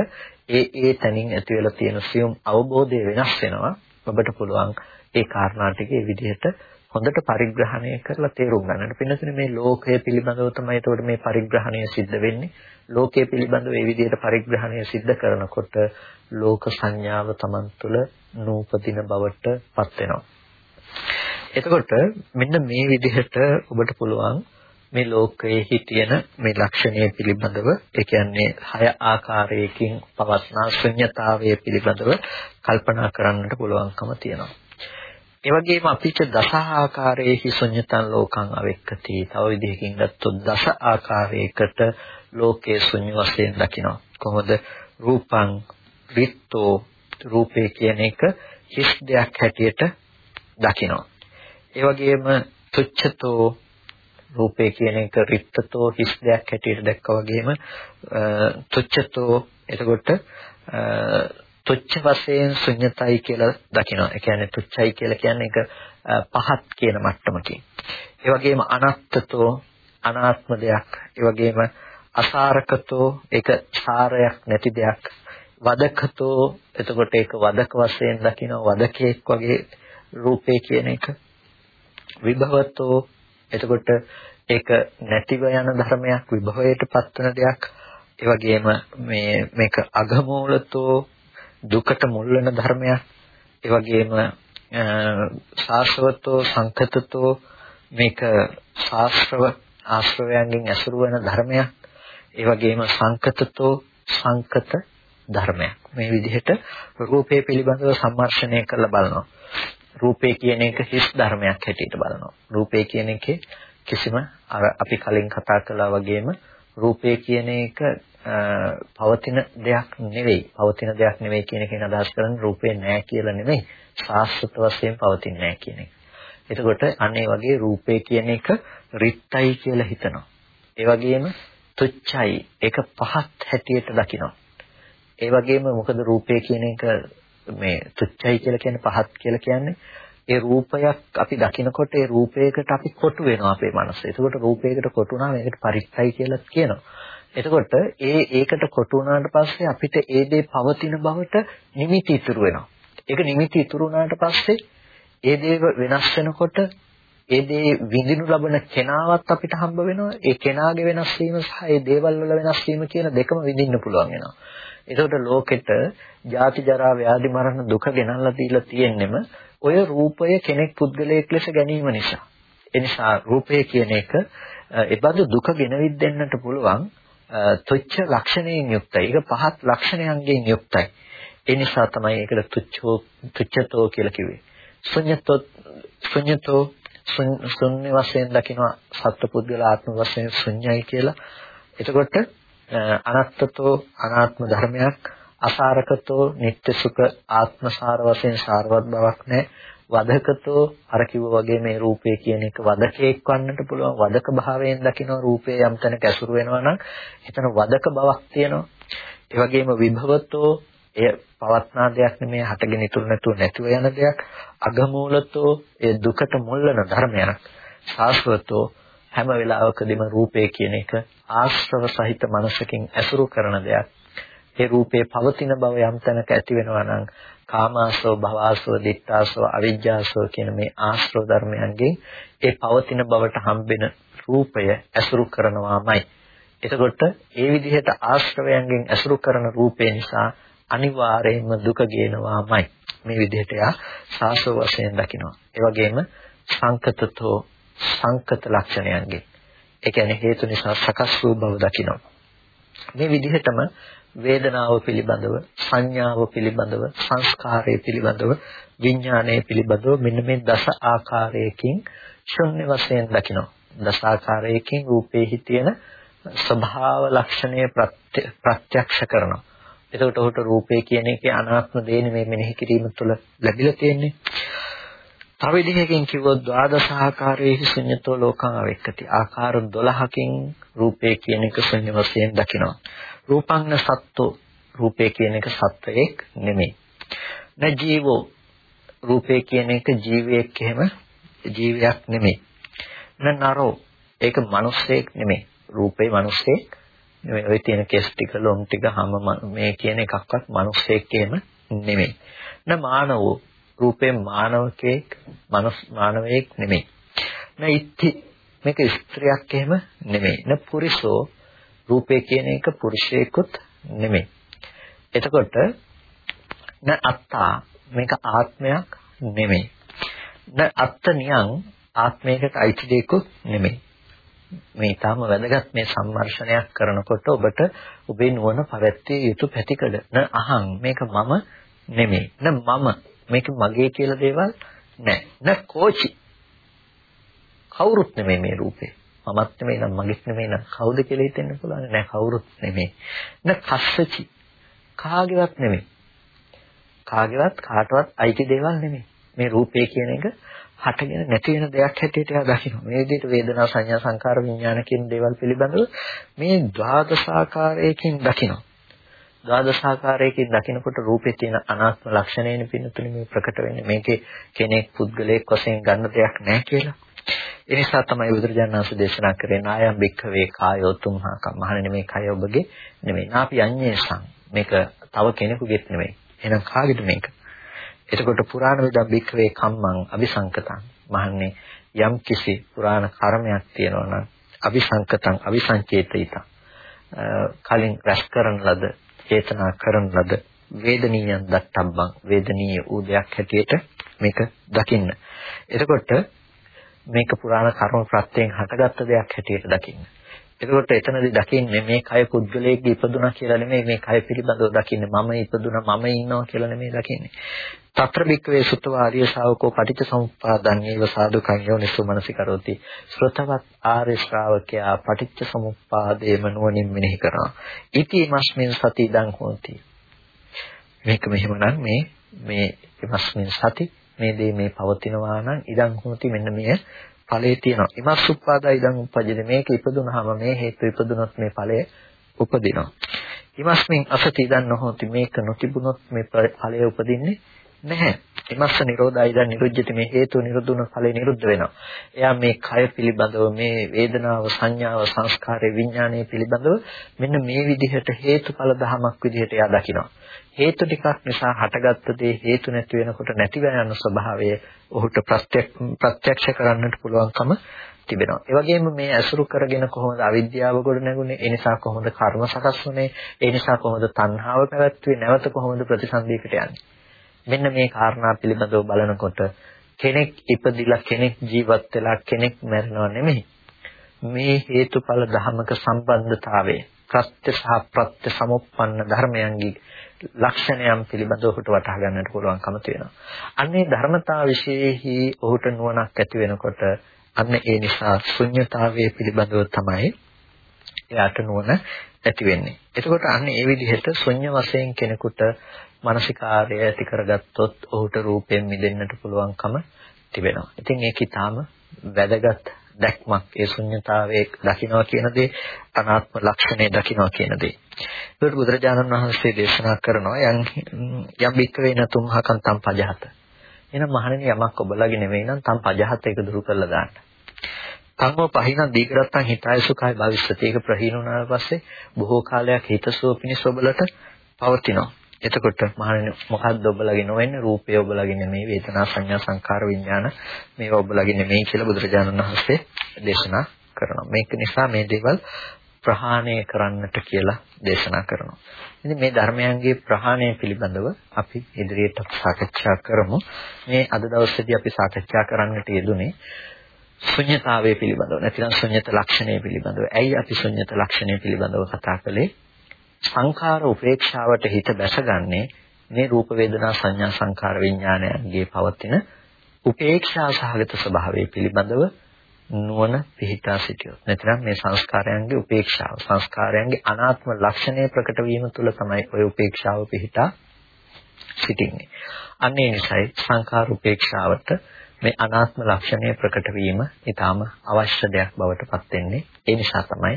ඒ ඒ තැනින් ඇති වෙලා තියෙන සියුම් අවබෝධය වෙනස් වෙනවා. ඔබට පුළුවන් ඒ කාරණා ටික ඒ විදිහට හොඳට පරිග්‍රහණය කරලා තේරුම් ගන්නට. පින්නතුනේ මේ ලෝකය පිළිබඳව තමයි එතකොට මේ පරිග්‍රහණය සිද්ධ වෙන්නේ. ලෝකය පිළිබඳව මේ විදිහට පරිග්‍රහණය සිද්ධ කරනකොට ලෝක සංඥාව Taman තුළ නූපදින බවට පත් වෙනවා. එතකොට මෙන්න මේ විදිහට ඔබට පුළුවන් මේ ලෝකයේ තියෙන මේ ලක්ෂණය පිළිබඳව ඒ කියන්නේ හය ආකාරයකින් පවස්නා ශුන්්‍යතාවය පිළිබඳව කල්පනා කරන්නට පුළුවන්කම තියෙනවා. ඒ වගේම අපිට දස ආකාරයේ ශුන්්‍යතන් ලෝකං අවෙක්කති. තව විදිහකින් ගත්තොත් දස ආකාරයකට ලෝකයේ ශුන්‍ය වශයෙන් දකිනවා. කොහොමද? රූපං රිත්තෝ රූපේ කියන එක හිස් දෙයක් හැටියට දකිනවා. ඒ වගේම තුච්ඡතෝ රූපේ කියන එක රිත්තතෝ හිස් දෙයක් හැටියට දැක්කා වගේම තුච්ඡතෝ එතකොට තුච්ඡ වශයෙන් ශුන්‍යතයි කියලා දකිනවා. ඒ කියන්නේ තුච්ඡයි කියලා කියන්නේ ඒක පහත් කියන මට්ටමකින්. ඒ වගේම අනත්තතෝ අනාත්ම දෙයක්. ඒ වගේම අසාරකතෝ ඒක සාරයක් නැති දෙයක්. වදකතෝ එතකොට ඒක වදක වශයෙන් දකින්න වදකයක් වගේ රූපේ කියන එක විභවතෝ එතකොට ඒක නැතිව යන ධර්මයක් විභවයට පත්වන දෙයක් ඒ වගේම මේ මේක අගමූලතෝ දුකට මුල් වෙන ධර්මයක් ඒ වගේම සාස්වතෝ සංකතතෝ මේක ශාස්ත්‍රව ආශ්‍රවයන්ගෙන් ඇසුරු වෙන ධර්මයක් ඒ වගේම සංකතතෝ සංකත ධර්මයක්. මේ විදිහට රූපය පිළිබඳව සම්මර්ෂණය කරලා බලනවා. රූපේ කියන එක හිස් ධර්මයක් හැටියට බලනවා. රූපේ කියන එකේ කිසිම අර අපි කලින් කතා කළා වගේම රූපේ කියන එක පවතින දෙයක් නෙවෙයි. පවතින දෙයක් නෙවෙයි කියන එකෙන් අදහස් කරන්නේ රූපේ නෑ කියලා නෙවෙයි. සාස්වත වශයෙන් පවතින්නේ නෑ කියන එක. එතකොට අනේ වගේ රූපේ කියන එක රිත්යි කියලා හිතනවා. ඒ වගේම තුච්චයි ඒක පහත් හැටියට දකිනවා. ඒ වගේම මොකද රූපය කියන එක මේ තුච්චයි කියලා කියන්නේ පහත් කියලා කියන්නේ ඒ රූපයක් අපි දකිනකොට ඒ රූපයකට අපි කොටු වෙනවා අපේ මනස. එතකොට රූපයකට කොටු වුණාම ඒකට පරිස්සයි කියලා කියනවා. එතකොට ඒ ඒකට කොටු වුණාට පස්සේ අපිට ඒ දේ පවතින බවට නිමිති ඉතුරු වෙනවා. ඒක නිමිති ඉතුරු වුණාට පස්සේ ඒ දේ වෙනස් වෙනකොට ඒ දේ විඳිනු ලබන කෙනාවත් අපිට හම්බ වෙනවා. ඒ කෙනාගේ වෙනස් වීම සහ ඒ දේවල් වල වෙනස් වීම කියන දෙකම විඳින්න පුළුවන් වෙනවා. එතකොට ලෝකෙට ජාති ජරා ව්‍යාධි මරණ දුක ගෙනල්ලා දීලා තියෙන්නෙම ඔය රූපය කෙනෙක් පුද්ගලයෙක් ලෙස ගැනීම නිසා. ඒ නිසා රූපය කියන එක ඒබඳු දුක ගෙනවිත් දෙන්නට පුළුවන් තුච්ච ලක්ෂණයෙන් යුක්තයි. ඒක පහත් ලක්ෂණයන්ගෙන් යුක්තයි. ඒ නිසා තමයි ඒකට තුච්ඡෝ තුච්ඡතෝ කියලා කිව්වේ. ශුන්‍යතෝ ශුන්‍යතෝ ශුන්‍ය වශයෙන් දකිනවා සත්පුද්ගල ආත්ම වශයෙන් ශුන්‍යයි කියලා. එතකොට අනත්තතෝ අනාත්ම ධර්මයක් අසාරකතෝ නিত্য සුඛ ආත්මසාර වශයෙන් සාරවත් බවක් නැහැ වදකතෝ අර කිව්වා වගේ මේ රූපය කියන එක වදකයක් වන්නට පුළුවන්. වදක භාවයෙන් දකින්න රූපය යම් තැනක ඇසුරු වෙනවා නම් එතන වදක බවක් තියෙනවා. ඒ වගේම විභවතෝ එය පවත්නා දෙයක් නෙමෙයි හටගෙන ඉතුරු නැතුව නැතිව යන දෙයක්. අගමූලතෝ ඒ දුකට මුල්ලන ධර්මයක්. ශාස්වතෝ හැම වෙලාවකදීම රූපය කියන එක ආශ්‍රව සහිත මනසකින් ඇසුරු කරන දෙයක්. ඒ රූපේ පවතින බව යම් තැනක ඇති වෙනවා නම් කාමාසෝ භවාසෝ දිත්තාසෝ අවිජ්ජාසෝ කියන මේ ආශ්‍රව ධර්මයන්ගෙන් ඒ පවතින බවට හම්බෙන රූපය ඇසුරු කරනවාමයි. එතකොට ඒ විදිහට ආශ්‍රවයන්ගෙන් ඇසුරු කරන රූපේ නිසා අනිවාර්යයෙන්ම දුක ගේනවාමයි. මේ විදිහට යා සාසව වශයෙන් දකිනවා. ඒ වගේම සංකතතෝ සංකත ලක්ෂණයන්ගෙන්. ඒ කියන්නේ හේතු නිසා සකස් වූ බව දකිනවා. මේ විදිහටම වේදනාව පිළිබඳව, සංඥාව පිළිබඳව, සංස්කාරය පිළිබඳව, විඥානය පිළිබඳව මෙන්න මේ දස ආකාරයකින් ශුන්‍ය වශයෙන් දකිනවා. දස ආකාරයකින් රූපේහි තියෙන ස්වභාව ලක්ෂණය ප්‍රත්‍යක්ෂ කරනවා. එතකොට ඔහුට රූපේ කියන එකේ අනාත්ම දේ නෙමෙයි මෙනෙහි කිරීම තුළ ලැබිලා තියෙන්නේ. තව විදිහකින් කිව්වොත් ද්වාදස ආකාරයේ ශුන්‍යතෝ ලෝකං අවෙක්කති. ආකාර 12කින් රූපේ කියන එක ශුන්‍ය වශයෙන් දකිනවා. රූපං සත්තු රූපේ කියන එක සත්වයක් නෙමෙයි. න ජීවෝ රූපේ කියන එක ජීවයක් එහෙම ජීවයක් නෙමෙයි. න නරෝ ඒක මිනිස්සෙක් නෙමෙයි. රූපේ මිනිස්සෙක් නෙමෙයි. ඔය තියෙන කෙස් ටික ලොම් ටික හැම මේ කියන එකක්වත් මිනිස්සෙක් එහෙම නෙමෙයි. න මානවෝ රූපේ මානවකෙක් මනස් මානවයෙක් නෙමෙයි. න ඉත්ති මේක ස්ත්‍රියක් එහෙම නෙමෙයි. න පුරිසෝ රූපේ කියන එක පුරුෂයෙකුත් නෙමෙයි. එතකොට න අත්තා මේක ආත්මයක් නෙමෙයි. න අත්ත නියං ආත්මයකට අයිති දෙයක්වත් නෙමෙයි. මේ ඊටාම වැදගත් මේ සම්මර්ෂණයක් කරනකොට ඔබට ඔබේ නුවණ පැවැත්විය යුතු පැතිකඩ. න අහං මේක මම නෙමෙයි. න මම මේක මගේ කියලා දේවල් නැහැ. න කෝචි කවුරුත් නෙමෙයි මේ රූපේ. මමත් නෙමෙයි නම් මගෙත් නෙමෙයි නම් කවුද කියලා හිතෙන්න පුළුවන් නෑ කවුරුත් නෙමෙයි. න කස්සචි කාගේවත් නෙමෙයි. කාගේවත් කාටවත් අයිති දේවල් නෙමෙයි. මේ රූපේ කියන එක හටගෙන නැති වෙන දෙයක් හැටියට එයා දකිනවා. මේ විදිහට වේදනා සංඥා සංකාර විඥාන කියන දේවල් පිළිබඳව මේ ද්වාදසාකාරයකින් දකිනවා. ද්වාදසාකාරයකින් දකිනකොට රූපේ තියෙන අනාත්ම ලක්ෂණයනේ පින්නතුනි මේ ප්‍රකට වෙන්නේ. මේකේ කෙනෙක් පුද්ගලයෙක් වශයෙන් ගන්න දෙයක් නැහැ කියලා. ඒ නිසා තමයි බුදුරජාණන් වහන්සේ දේශනා කරේ නායම් භික්ඛවේ කායෝ තුම්හා කම්මහණෙනි මේ කය ඔබගේ නෙමෙයි. නාපි අඤ්ඤේසං. මේක තව කෙනෙකුගේත් නෙමෙයි. එහෙනම් කාගේද මේක? එතකොට පුරාණ වේදම් භික්ඛවේ කම්මං අபிසංකතං. මහන්නේ යම් කිසි පුරාණ කර්මයක් තියෙනවා නම් අபிසංකතං අபிසංචේතිතං. කලින් රැස් කරන ලද චේතනා කරන ලද වේදනීයන් දත්තබ්බං වේදනීය ඌදයක් හැටියට මේක දකින්න. එතකොට මේක පුරාණ කර්ම ප්‍රත්‍යයෙන් හටගත්ත දෙයක් හැටියට දකින්න. එතකොට එතනදී දකින්නේ මේ කය පුද්ගලයෙක්ගේ ඉපදුනා කියලා නෙමෙයි මේ කය පිළිබඳව දකින්නේ මම ඉපදුනා මම ඉන්නවා කියලා නෙමෙයි දකින්නේ. తත්‍ර බික්කවේ සුතව ආර්ය ශාවකෝ පටිච්ච සමුප්පාදන්නේව සාදුකං යෝනිසු මනසිකරෝති. ශ්‍රතවත් ආර්ය ශ්‍රාවකයා පටිච්ච සමුප්පාදේම නුවණින් මෙනෙහි කරනවා. ඉති මස්මින් සති දං හෝති. මේක මෙහෙමනම් මේ මේ මස්මින් සති මේ දේ මේ පවතිනවා නම් ඉදං හෝති මෙන්න මේ ඵලයේ තියෙනවා. ඉමස් උප්පාදා ඉදං උපජ්ජති. මේක ඉපදුනහම මේ හේතු ඉපදුනොත් මේ ඵලය උපදිනවා. ඉමස්මින් අසති ඉදං නොහොති. මේක නොතිබුනොත් මේ ඵලය උපදින්නේ නැහැ. ඉමස්ස නිරෝධයි දැන් නිරුද්ධති මේ හේතු නිරුද්ධුන ඵලෙ නිරුද්ධ වෙනවා. එයා මේ කය පිළිබඳව මේ වේදනාව සංඥාව සංස්කාරය විඥානය පිළිබඳව මෙන්න මේ විදිහට හේතුඵල ධමයක් විදිහට එයා දකිනවා. හේතු ටිකක් නිසා හටගත්ත දේ හේතු නැති වෙනකොට නැතිව යන ස්වභාවය ඔහුට ප්‍රත්‍යක්ෂ කරන්නට පුළුවන්කම තිබෙනවා. ඒ වගේම මේ අසුරු කරගෙන කොහොමද අවිද්‍යාව ගොඩ නැගුණේ? ඒ නිසා කොහොමද කර්ම සකස් වුනේ? ඒ නිසා කොහොමද තණ්හාව පැවැත්වුවේ? නැවත කොහොමද ප්‍රතිසන්දීකට යන්නේ? මෙන්න මේ කාරණා පිළිබඳව බලනකොට කෙනෙක් ඉපදිලා කෙනෙක් ජීවත් වෙලා කෙනෙක් මැරෙනව නෙමෙයි. මේ හේතුඵල ධමක සම්බන්ධතාවය ප්‍රත්‍ය සහ ප්‍රත්‍ය සමුප්පන්න ධර්මයන්ගේ ලක්ෂණයන් පිළිබඳව ඔහුට වටහා ගන්නට පුළුවන්කම තියෙනවා. අන්නේ ධර්මතා විශේෂෙහි ඔහුට නුවණක් ඇති වෙනකොට අන්න ඒ නිසා ශුන්්‍යතාවයේ පිළිබඳව තමයි එයාට නුවණ ඇති වෙන්නේ. එතකොට අන්න ඒ විදිහට ශුන්‍ය වශයෙන් කෙනෙකුට මානසිකාර්යය ඇති කරගත්තොත් ඔහුට රූපයෙන් මිදෙන්නට පුළුවන්කම තිබෙනවා. ඉතින් ඒක ඊටාම වැදගත් දැක්මක් ඒ ශුන්්‍යතාවයේ දකින්නවා කියන දේ අනාත්ම ලක්ෂණය දකින්නවා කියන දේ. ඒකට බුදුරජාණන් වහන්සේ දේශනා කරනවා යම් යම් බික්කවේ නතුම්හකන් තම් පජහත. එහෙනම් මහණෙනි යමක් ඔබලගේ නෙවෙයි නම් තම් පජහත එක දුරු කරලා දාන්න. තංගෝ පහින දීගරත්තන් හිතාය සුඛයි භවිෂ්‍යති. ඒක ප්‍රහීන වුණාට පස්සේ බොහෝ කාලයක් හිතසුව පිණිස ඔබලට පවතිනවා. එතකොට මහණෙනි මොකද්ද ඔබලගේ නොවෙන්නේ රූපය ඔබලගේ නෙමෙයි වේදනා සංඥා සංකාර විඥාන මේවා ඔබලගේ නෙමෙයි කියලා බුදුරජාණන් වහන්සේ දේශනා කරනවා. මේක නිසා මේ දේවල් ප්‍රහාණය කරන්නට කියලා දේශනා කරනවා. ඉතින් මේ ධර්මයන්ගේ ප්‍රහාණය පිළිබඳව අපි ඉදිරියට සාකච්ඡා කරමු. මේ අද දවසේදී අපි සාකච්ඡා කරන්නට යෙදුනේ ශුන්්‍යතාවය පිළිබඳව නැතිනම් ශුන්්‍යත ලක්ෂණය පිළිබඳව. ඇයි අපි ශුන්්‍යත ලක්ෂණය පිළිබඳව කතා කළේ? සංඛාර උපේක්ෂාවට හිත බැසගන්නේ මේ රූප වේදනා සංඥා සංඛාර විඥානයන්ගේ පවතින උපේක්ෂා සහගත ස්වභාවය පිළිබඳව නුවණ පිහිටා සිටියොත් නැත්නම් මේ සංස්කාරයන්ගේ උපේක්ෂාව සංස්කාරයන්ගේ අනාත්ම ලක්ෂණය ප්‍රකට වීම තුළ තමයි ඔය උපේක්ෂාව පිහිටා සිටින්නේ. අන්න ඒ නිසායි සංඛාර උපේක්ෂාවට මේ අනාත්ම ලක්ෂණය ප්‍රකට වීම ඊටාම අවශ්‍ය දෙයක් බවට පත් වෙන්නේ. ඒ නිසා තමයි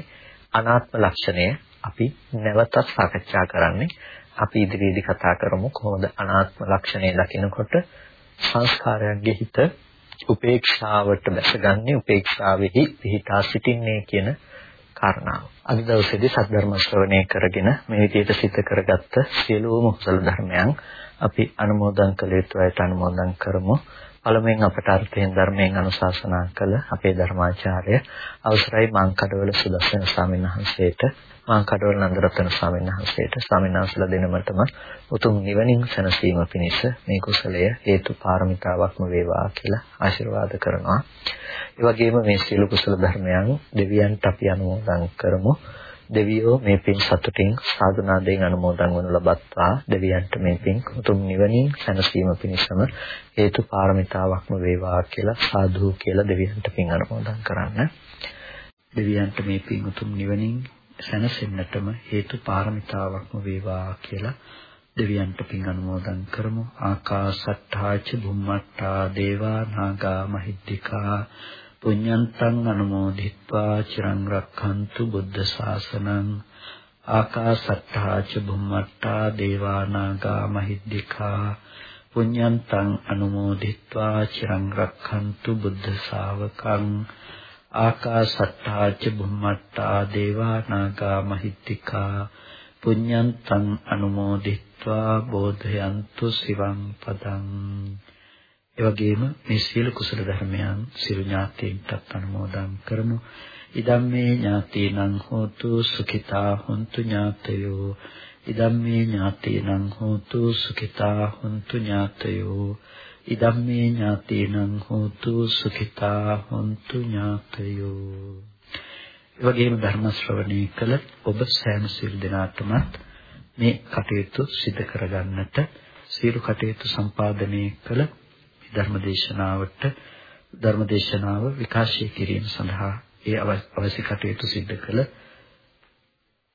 අනාත්ම ලක්ෂණය අපි නැවතත් සාකච්ඡා කරන්නේ. අපි ඉදිරියේදී කතා කරමු කොහොමද අනාත්ම ලක්ෂණය දකිනකොට සංස්කාරයන්ගේ හිත උපේක්ෂාවට බැසගන්නේ උපේක්ෂාවෙහි පිහිටා සිටින්නේ කියන කාරණාව. අද දවසේදී සද්ධර්ම ශ්‍රවණය කරගෙන මේ විදිහට සිත කරගත්ත සියලුම කුසල ධර්මයන් අපි අනුමෝදන් කළ යුතු අයට අනුමෝදන් කරමු. පළමුවෙන් අපට අර්ථයෙන් ධර්මයෙන් අනුශාසනා කළ අපේ ධර්මාචාර්ය අවසරයි මාංකඩවල සුදස්සන ස්වාමීන් වහන්සේට මාංකඩවල නන්දරත්න ස්වාමීන් වහන්සේට ස්වාමීන් වහන්සේලා දෙනමතම උතුම් නිවනින් සැනසීම පිණිස මේ කුසලය හේතු පාරමිතාවක්ම වේවා කියලා ආශිර්වාද කරනවා. ඒ වගේම මේ සියලු කුසල ධර්මයන් දෙවියන්ට අපි අනුමෝදන් කරමු. දෙවියෝ මේ පින් සතුටින් සාධනාවෙන් අනුමෝදන් වනු ලබත්වා දෙවියන්ට මේ පින් උතුම් නිවනින් සැනසීම පිණිසම හේතු පාරමිතාවක්ම වේවා කියලා සාදු කියලා දෙවියන්ට පින් අනුමෝදන් කරන්න. දෙවියන්ට මේ පින් උතුම් නිවනින් සැනසෙන්නටම හේතු පාරමිතාවක්ම වේවා කියලා දෙවියන්ට පින් අනුමෝදන් කරමු. ආකාසට්ඨාච බුම්මට්ඨා දේවා නාග මහිද්దికා පුඤ්ඤන්තං අනුමෝදිත්වා චිරං රක්ඛන්තු බුද්ධ ශාසනං ආකාසත්තා ච බුම්මත්තා දේවානාගා මහිද්దికා පුඤ්ඤන්තං අනුමෝදිත්වා චිරං රක්ඛන්තු බුද්ධ ශාවකං ආකාසත්තා ච බුම්මත්තා දේවානාගා මහිද්దికා පුඤ්ඤන්තං අනුමෝදිත්වා බෝධයන්තු සිවං පදං ඒ වගේම මේ සියලු කුසල ධර්මයන් සියලු ඥාතීන්ටත් අනුමෝදන් කරමු. ඉදම්මේ ඥාතීනං හෝතු සුඛිතා හොන්තු ඥාතයෝ. ඉදම්මේ ඥාතීනං හෝතු සුඛිතා හොන්තු ඥාතයෝ. ඉදම්මේ ඥාතීනං හෝතු සුඛිතා හොන්තු ඥාතයෝ. ඒ වගේම ධර්ම ශ්‍රවණය කළ ඔබ සෑම සියලු දෙනාටම මේ කටයුතු සිදු කරගන්නට සියලු කටයුතු සම්පාදනය කළ ධර්මදේශනාවට ධර්මදේශනාව විකාශය කිරීම සඳහා ඒ අවශ්‍ය කටයුතු සිදු කළ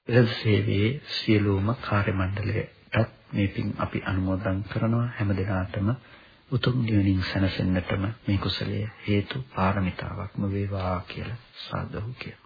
පෙරද සේවයේ සියලුම කාර්ය මණ්ඩලයටත් මේ පින් අපි අනුමෝදන් කරනවා. හැම දිනාටම උතුම් නිවනින් සැනසෙන්නටම මේ කුසලයේ හේතු පාරමිතාවක්ම වේවා කියලා සාදු කියලා.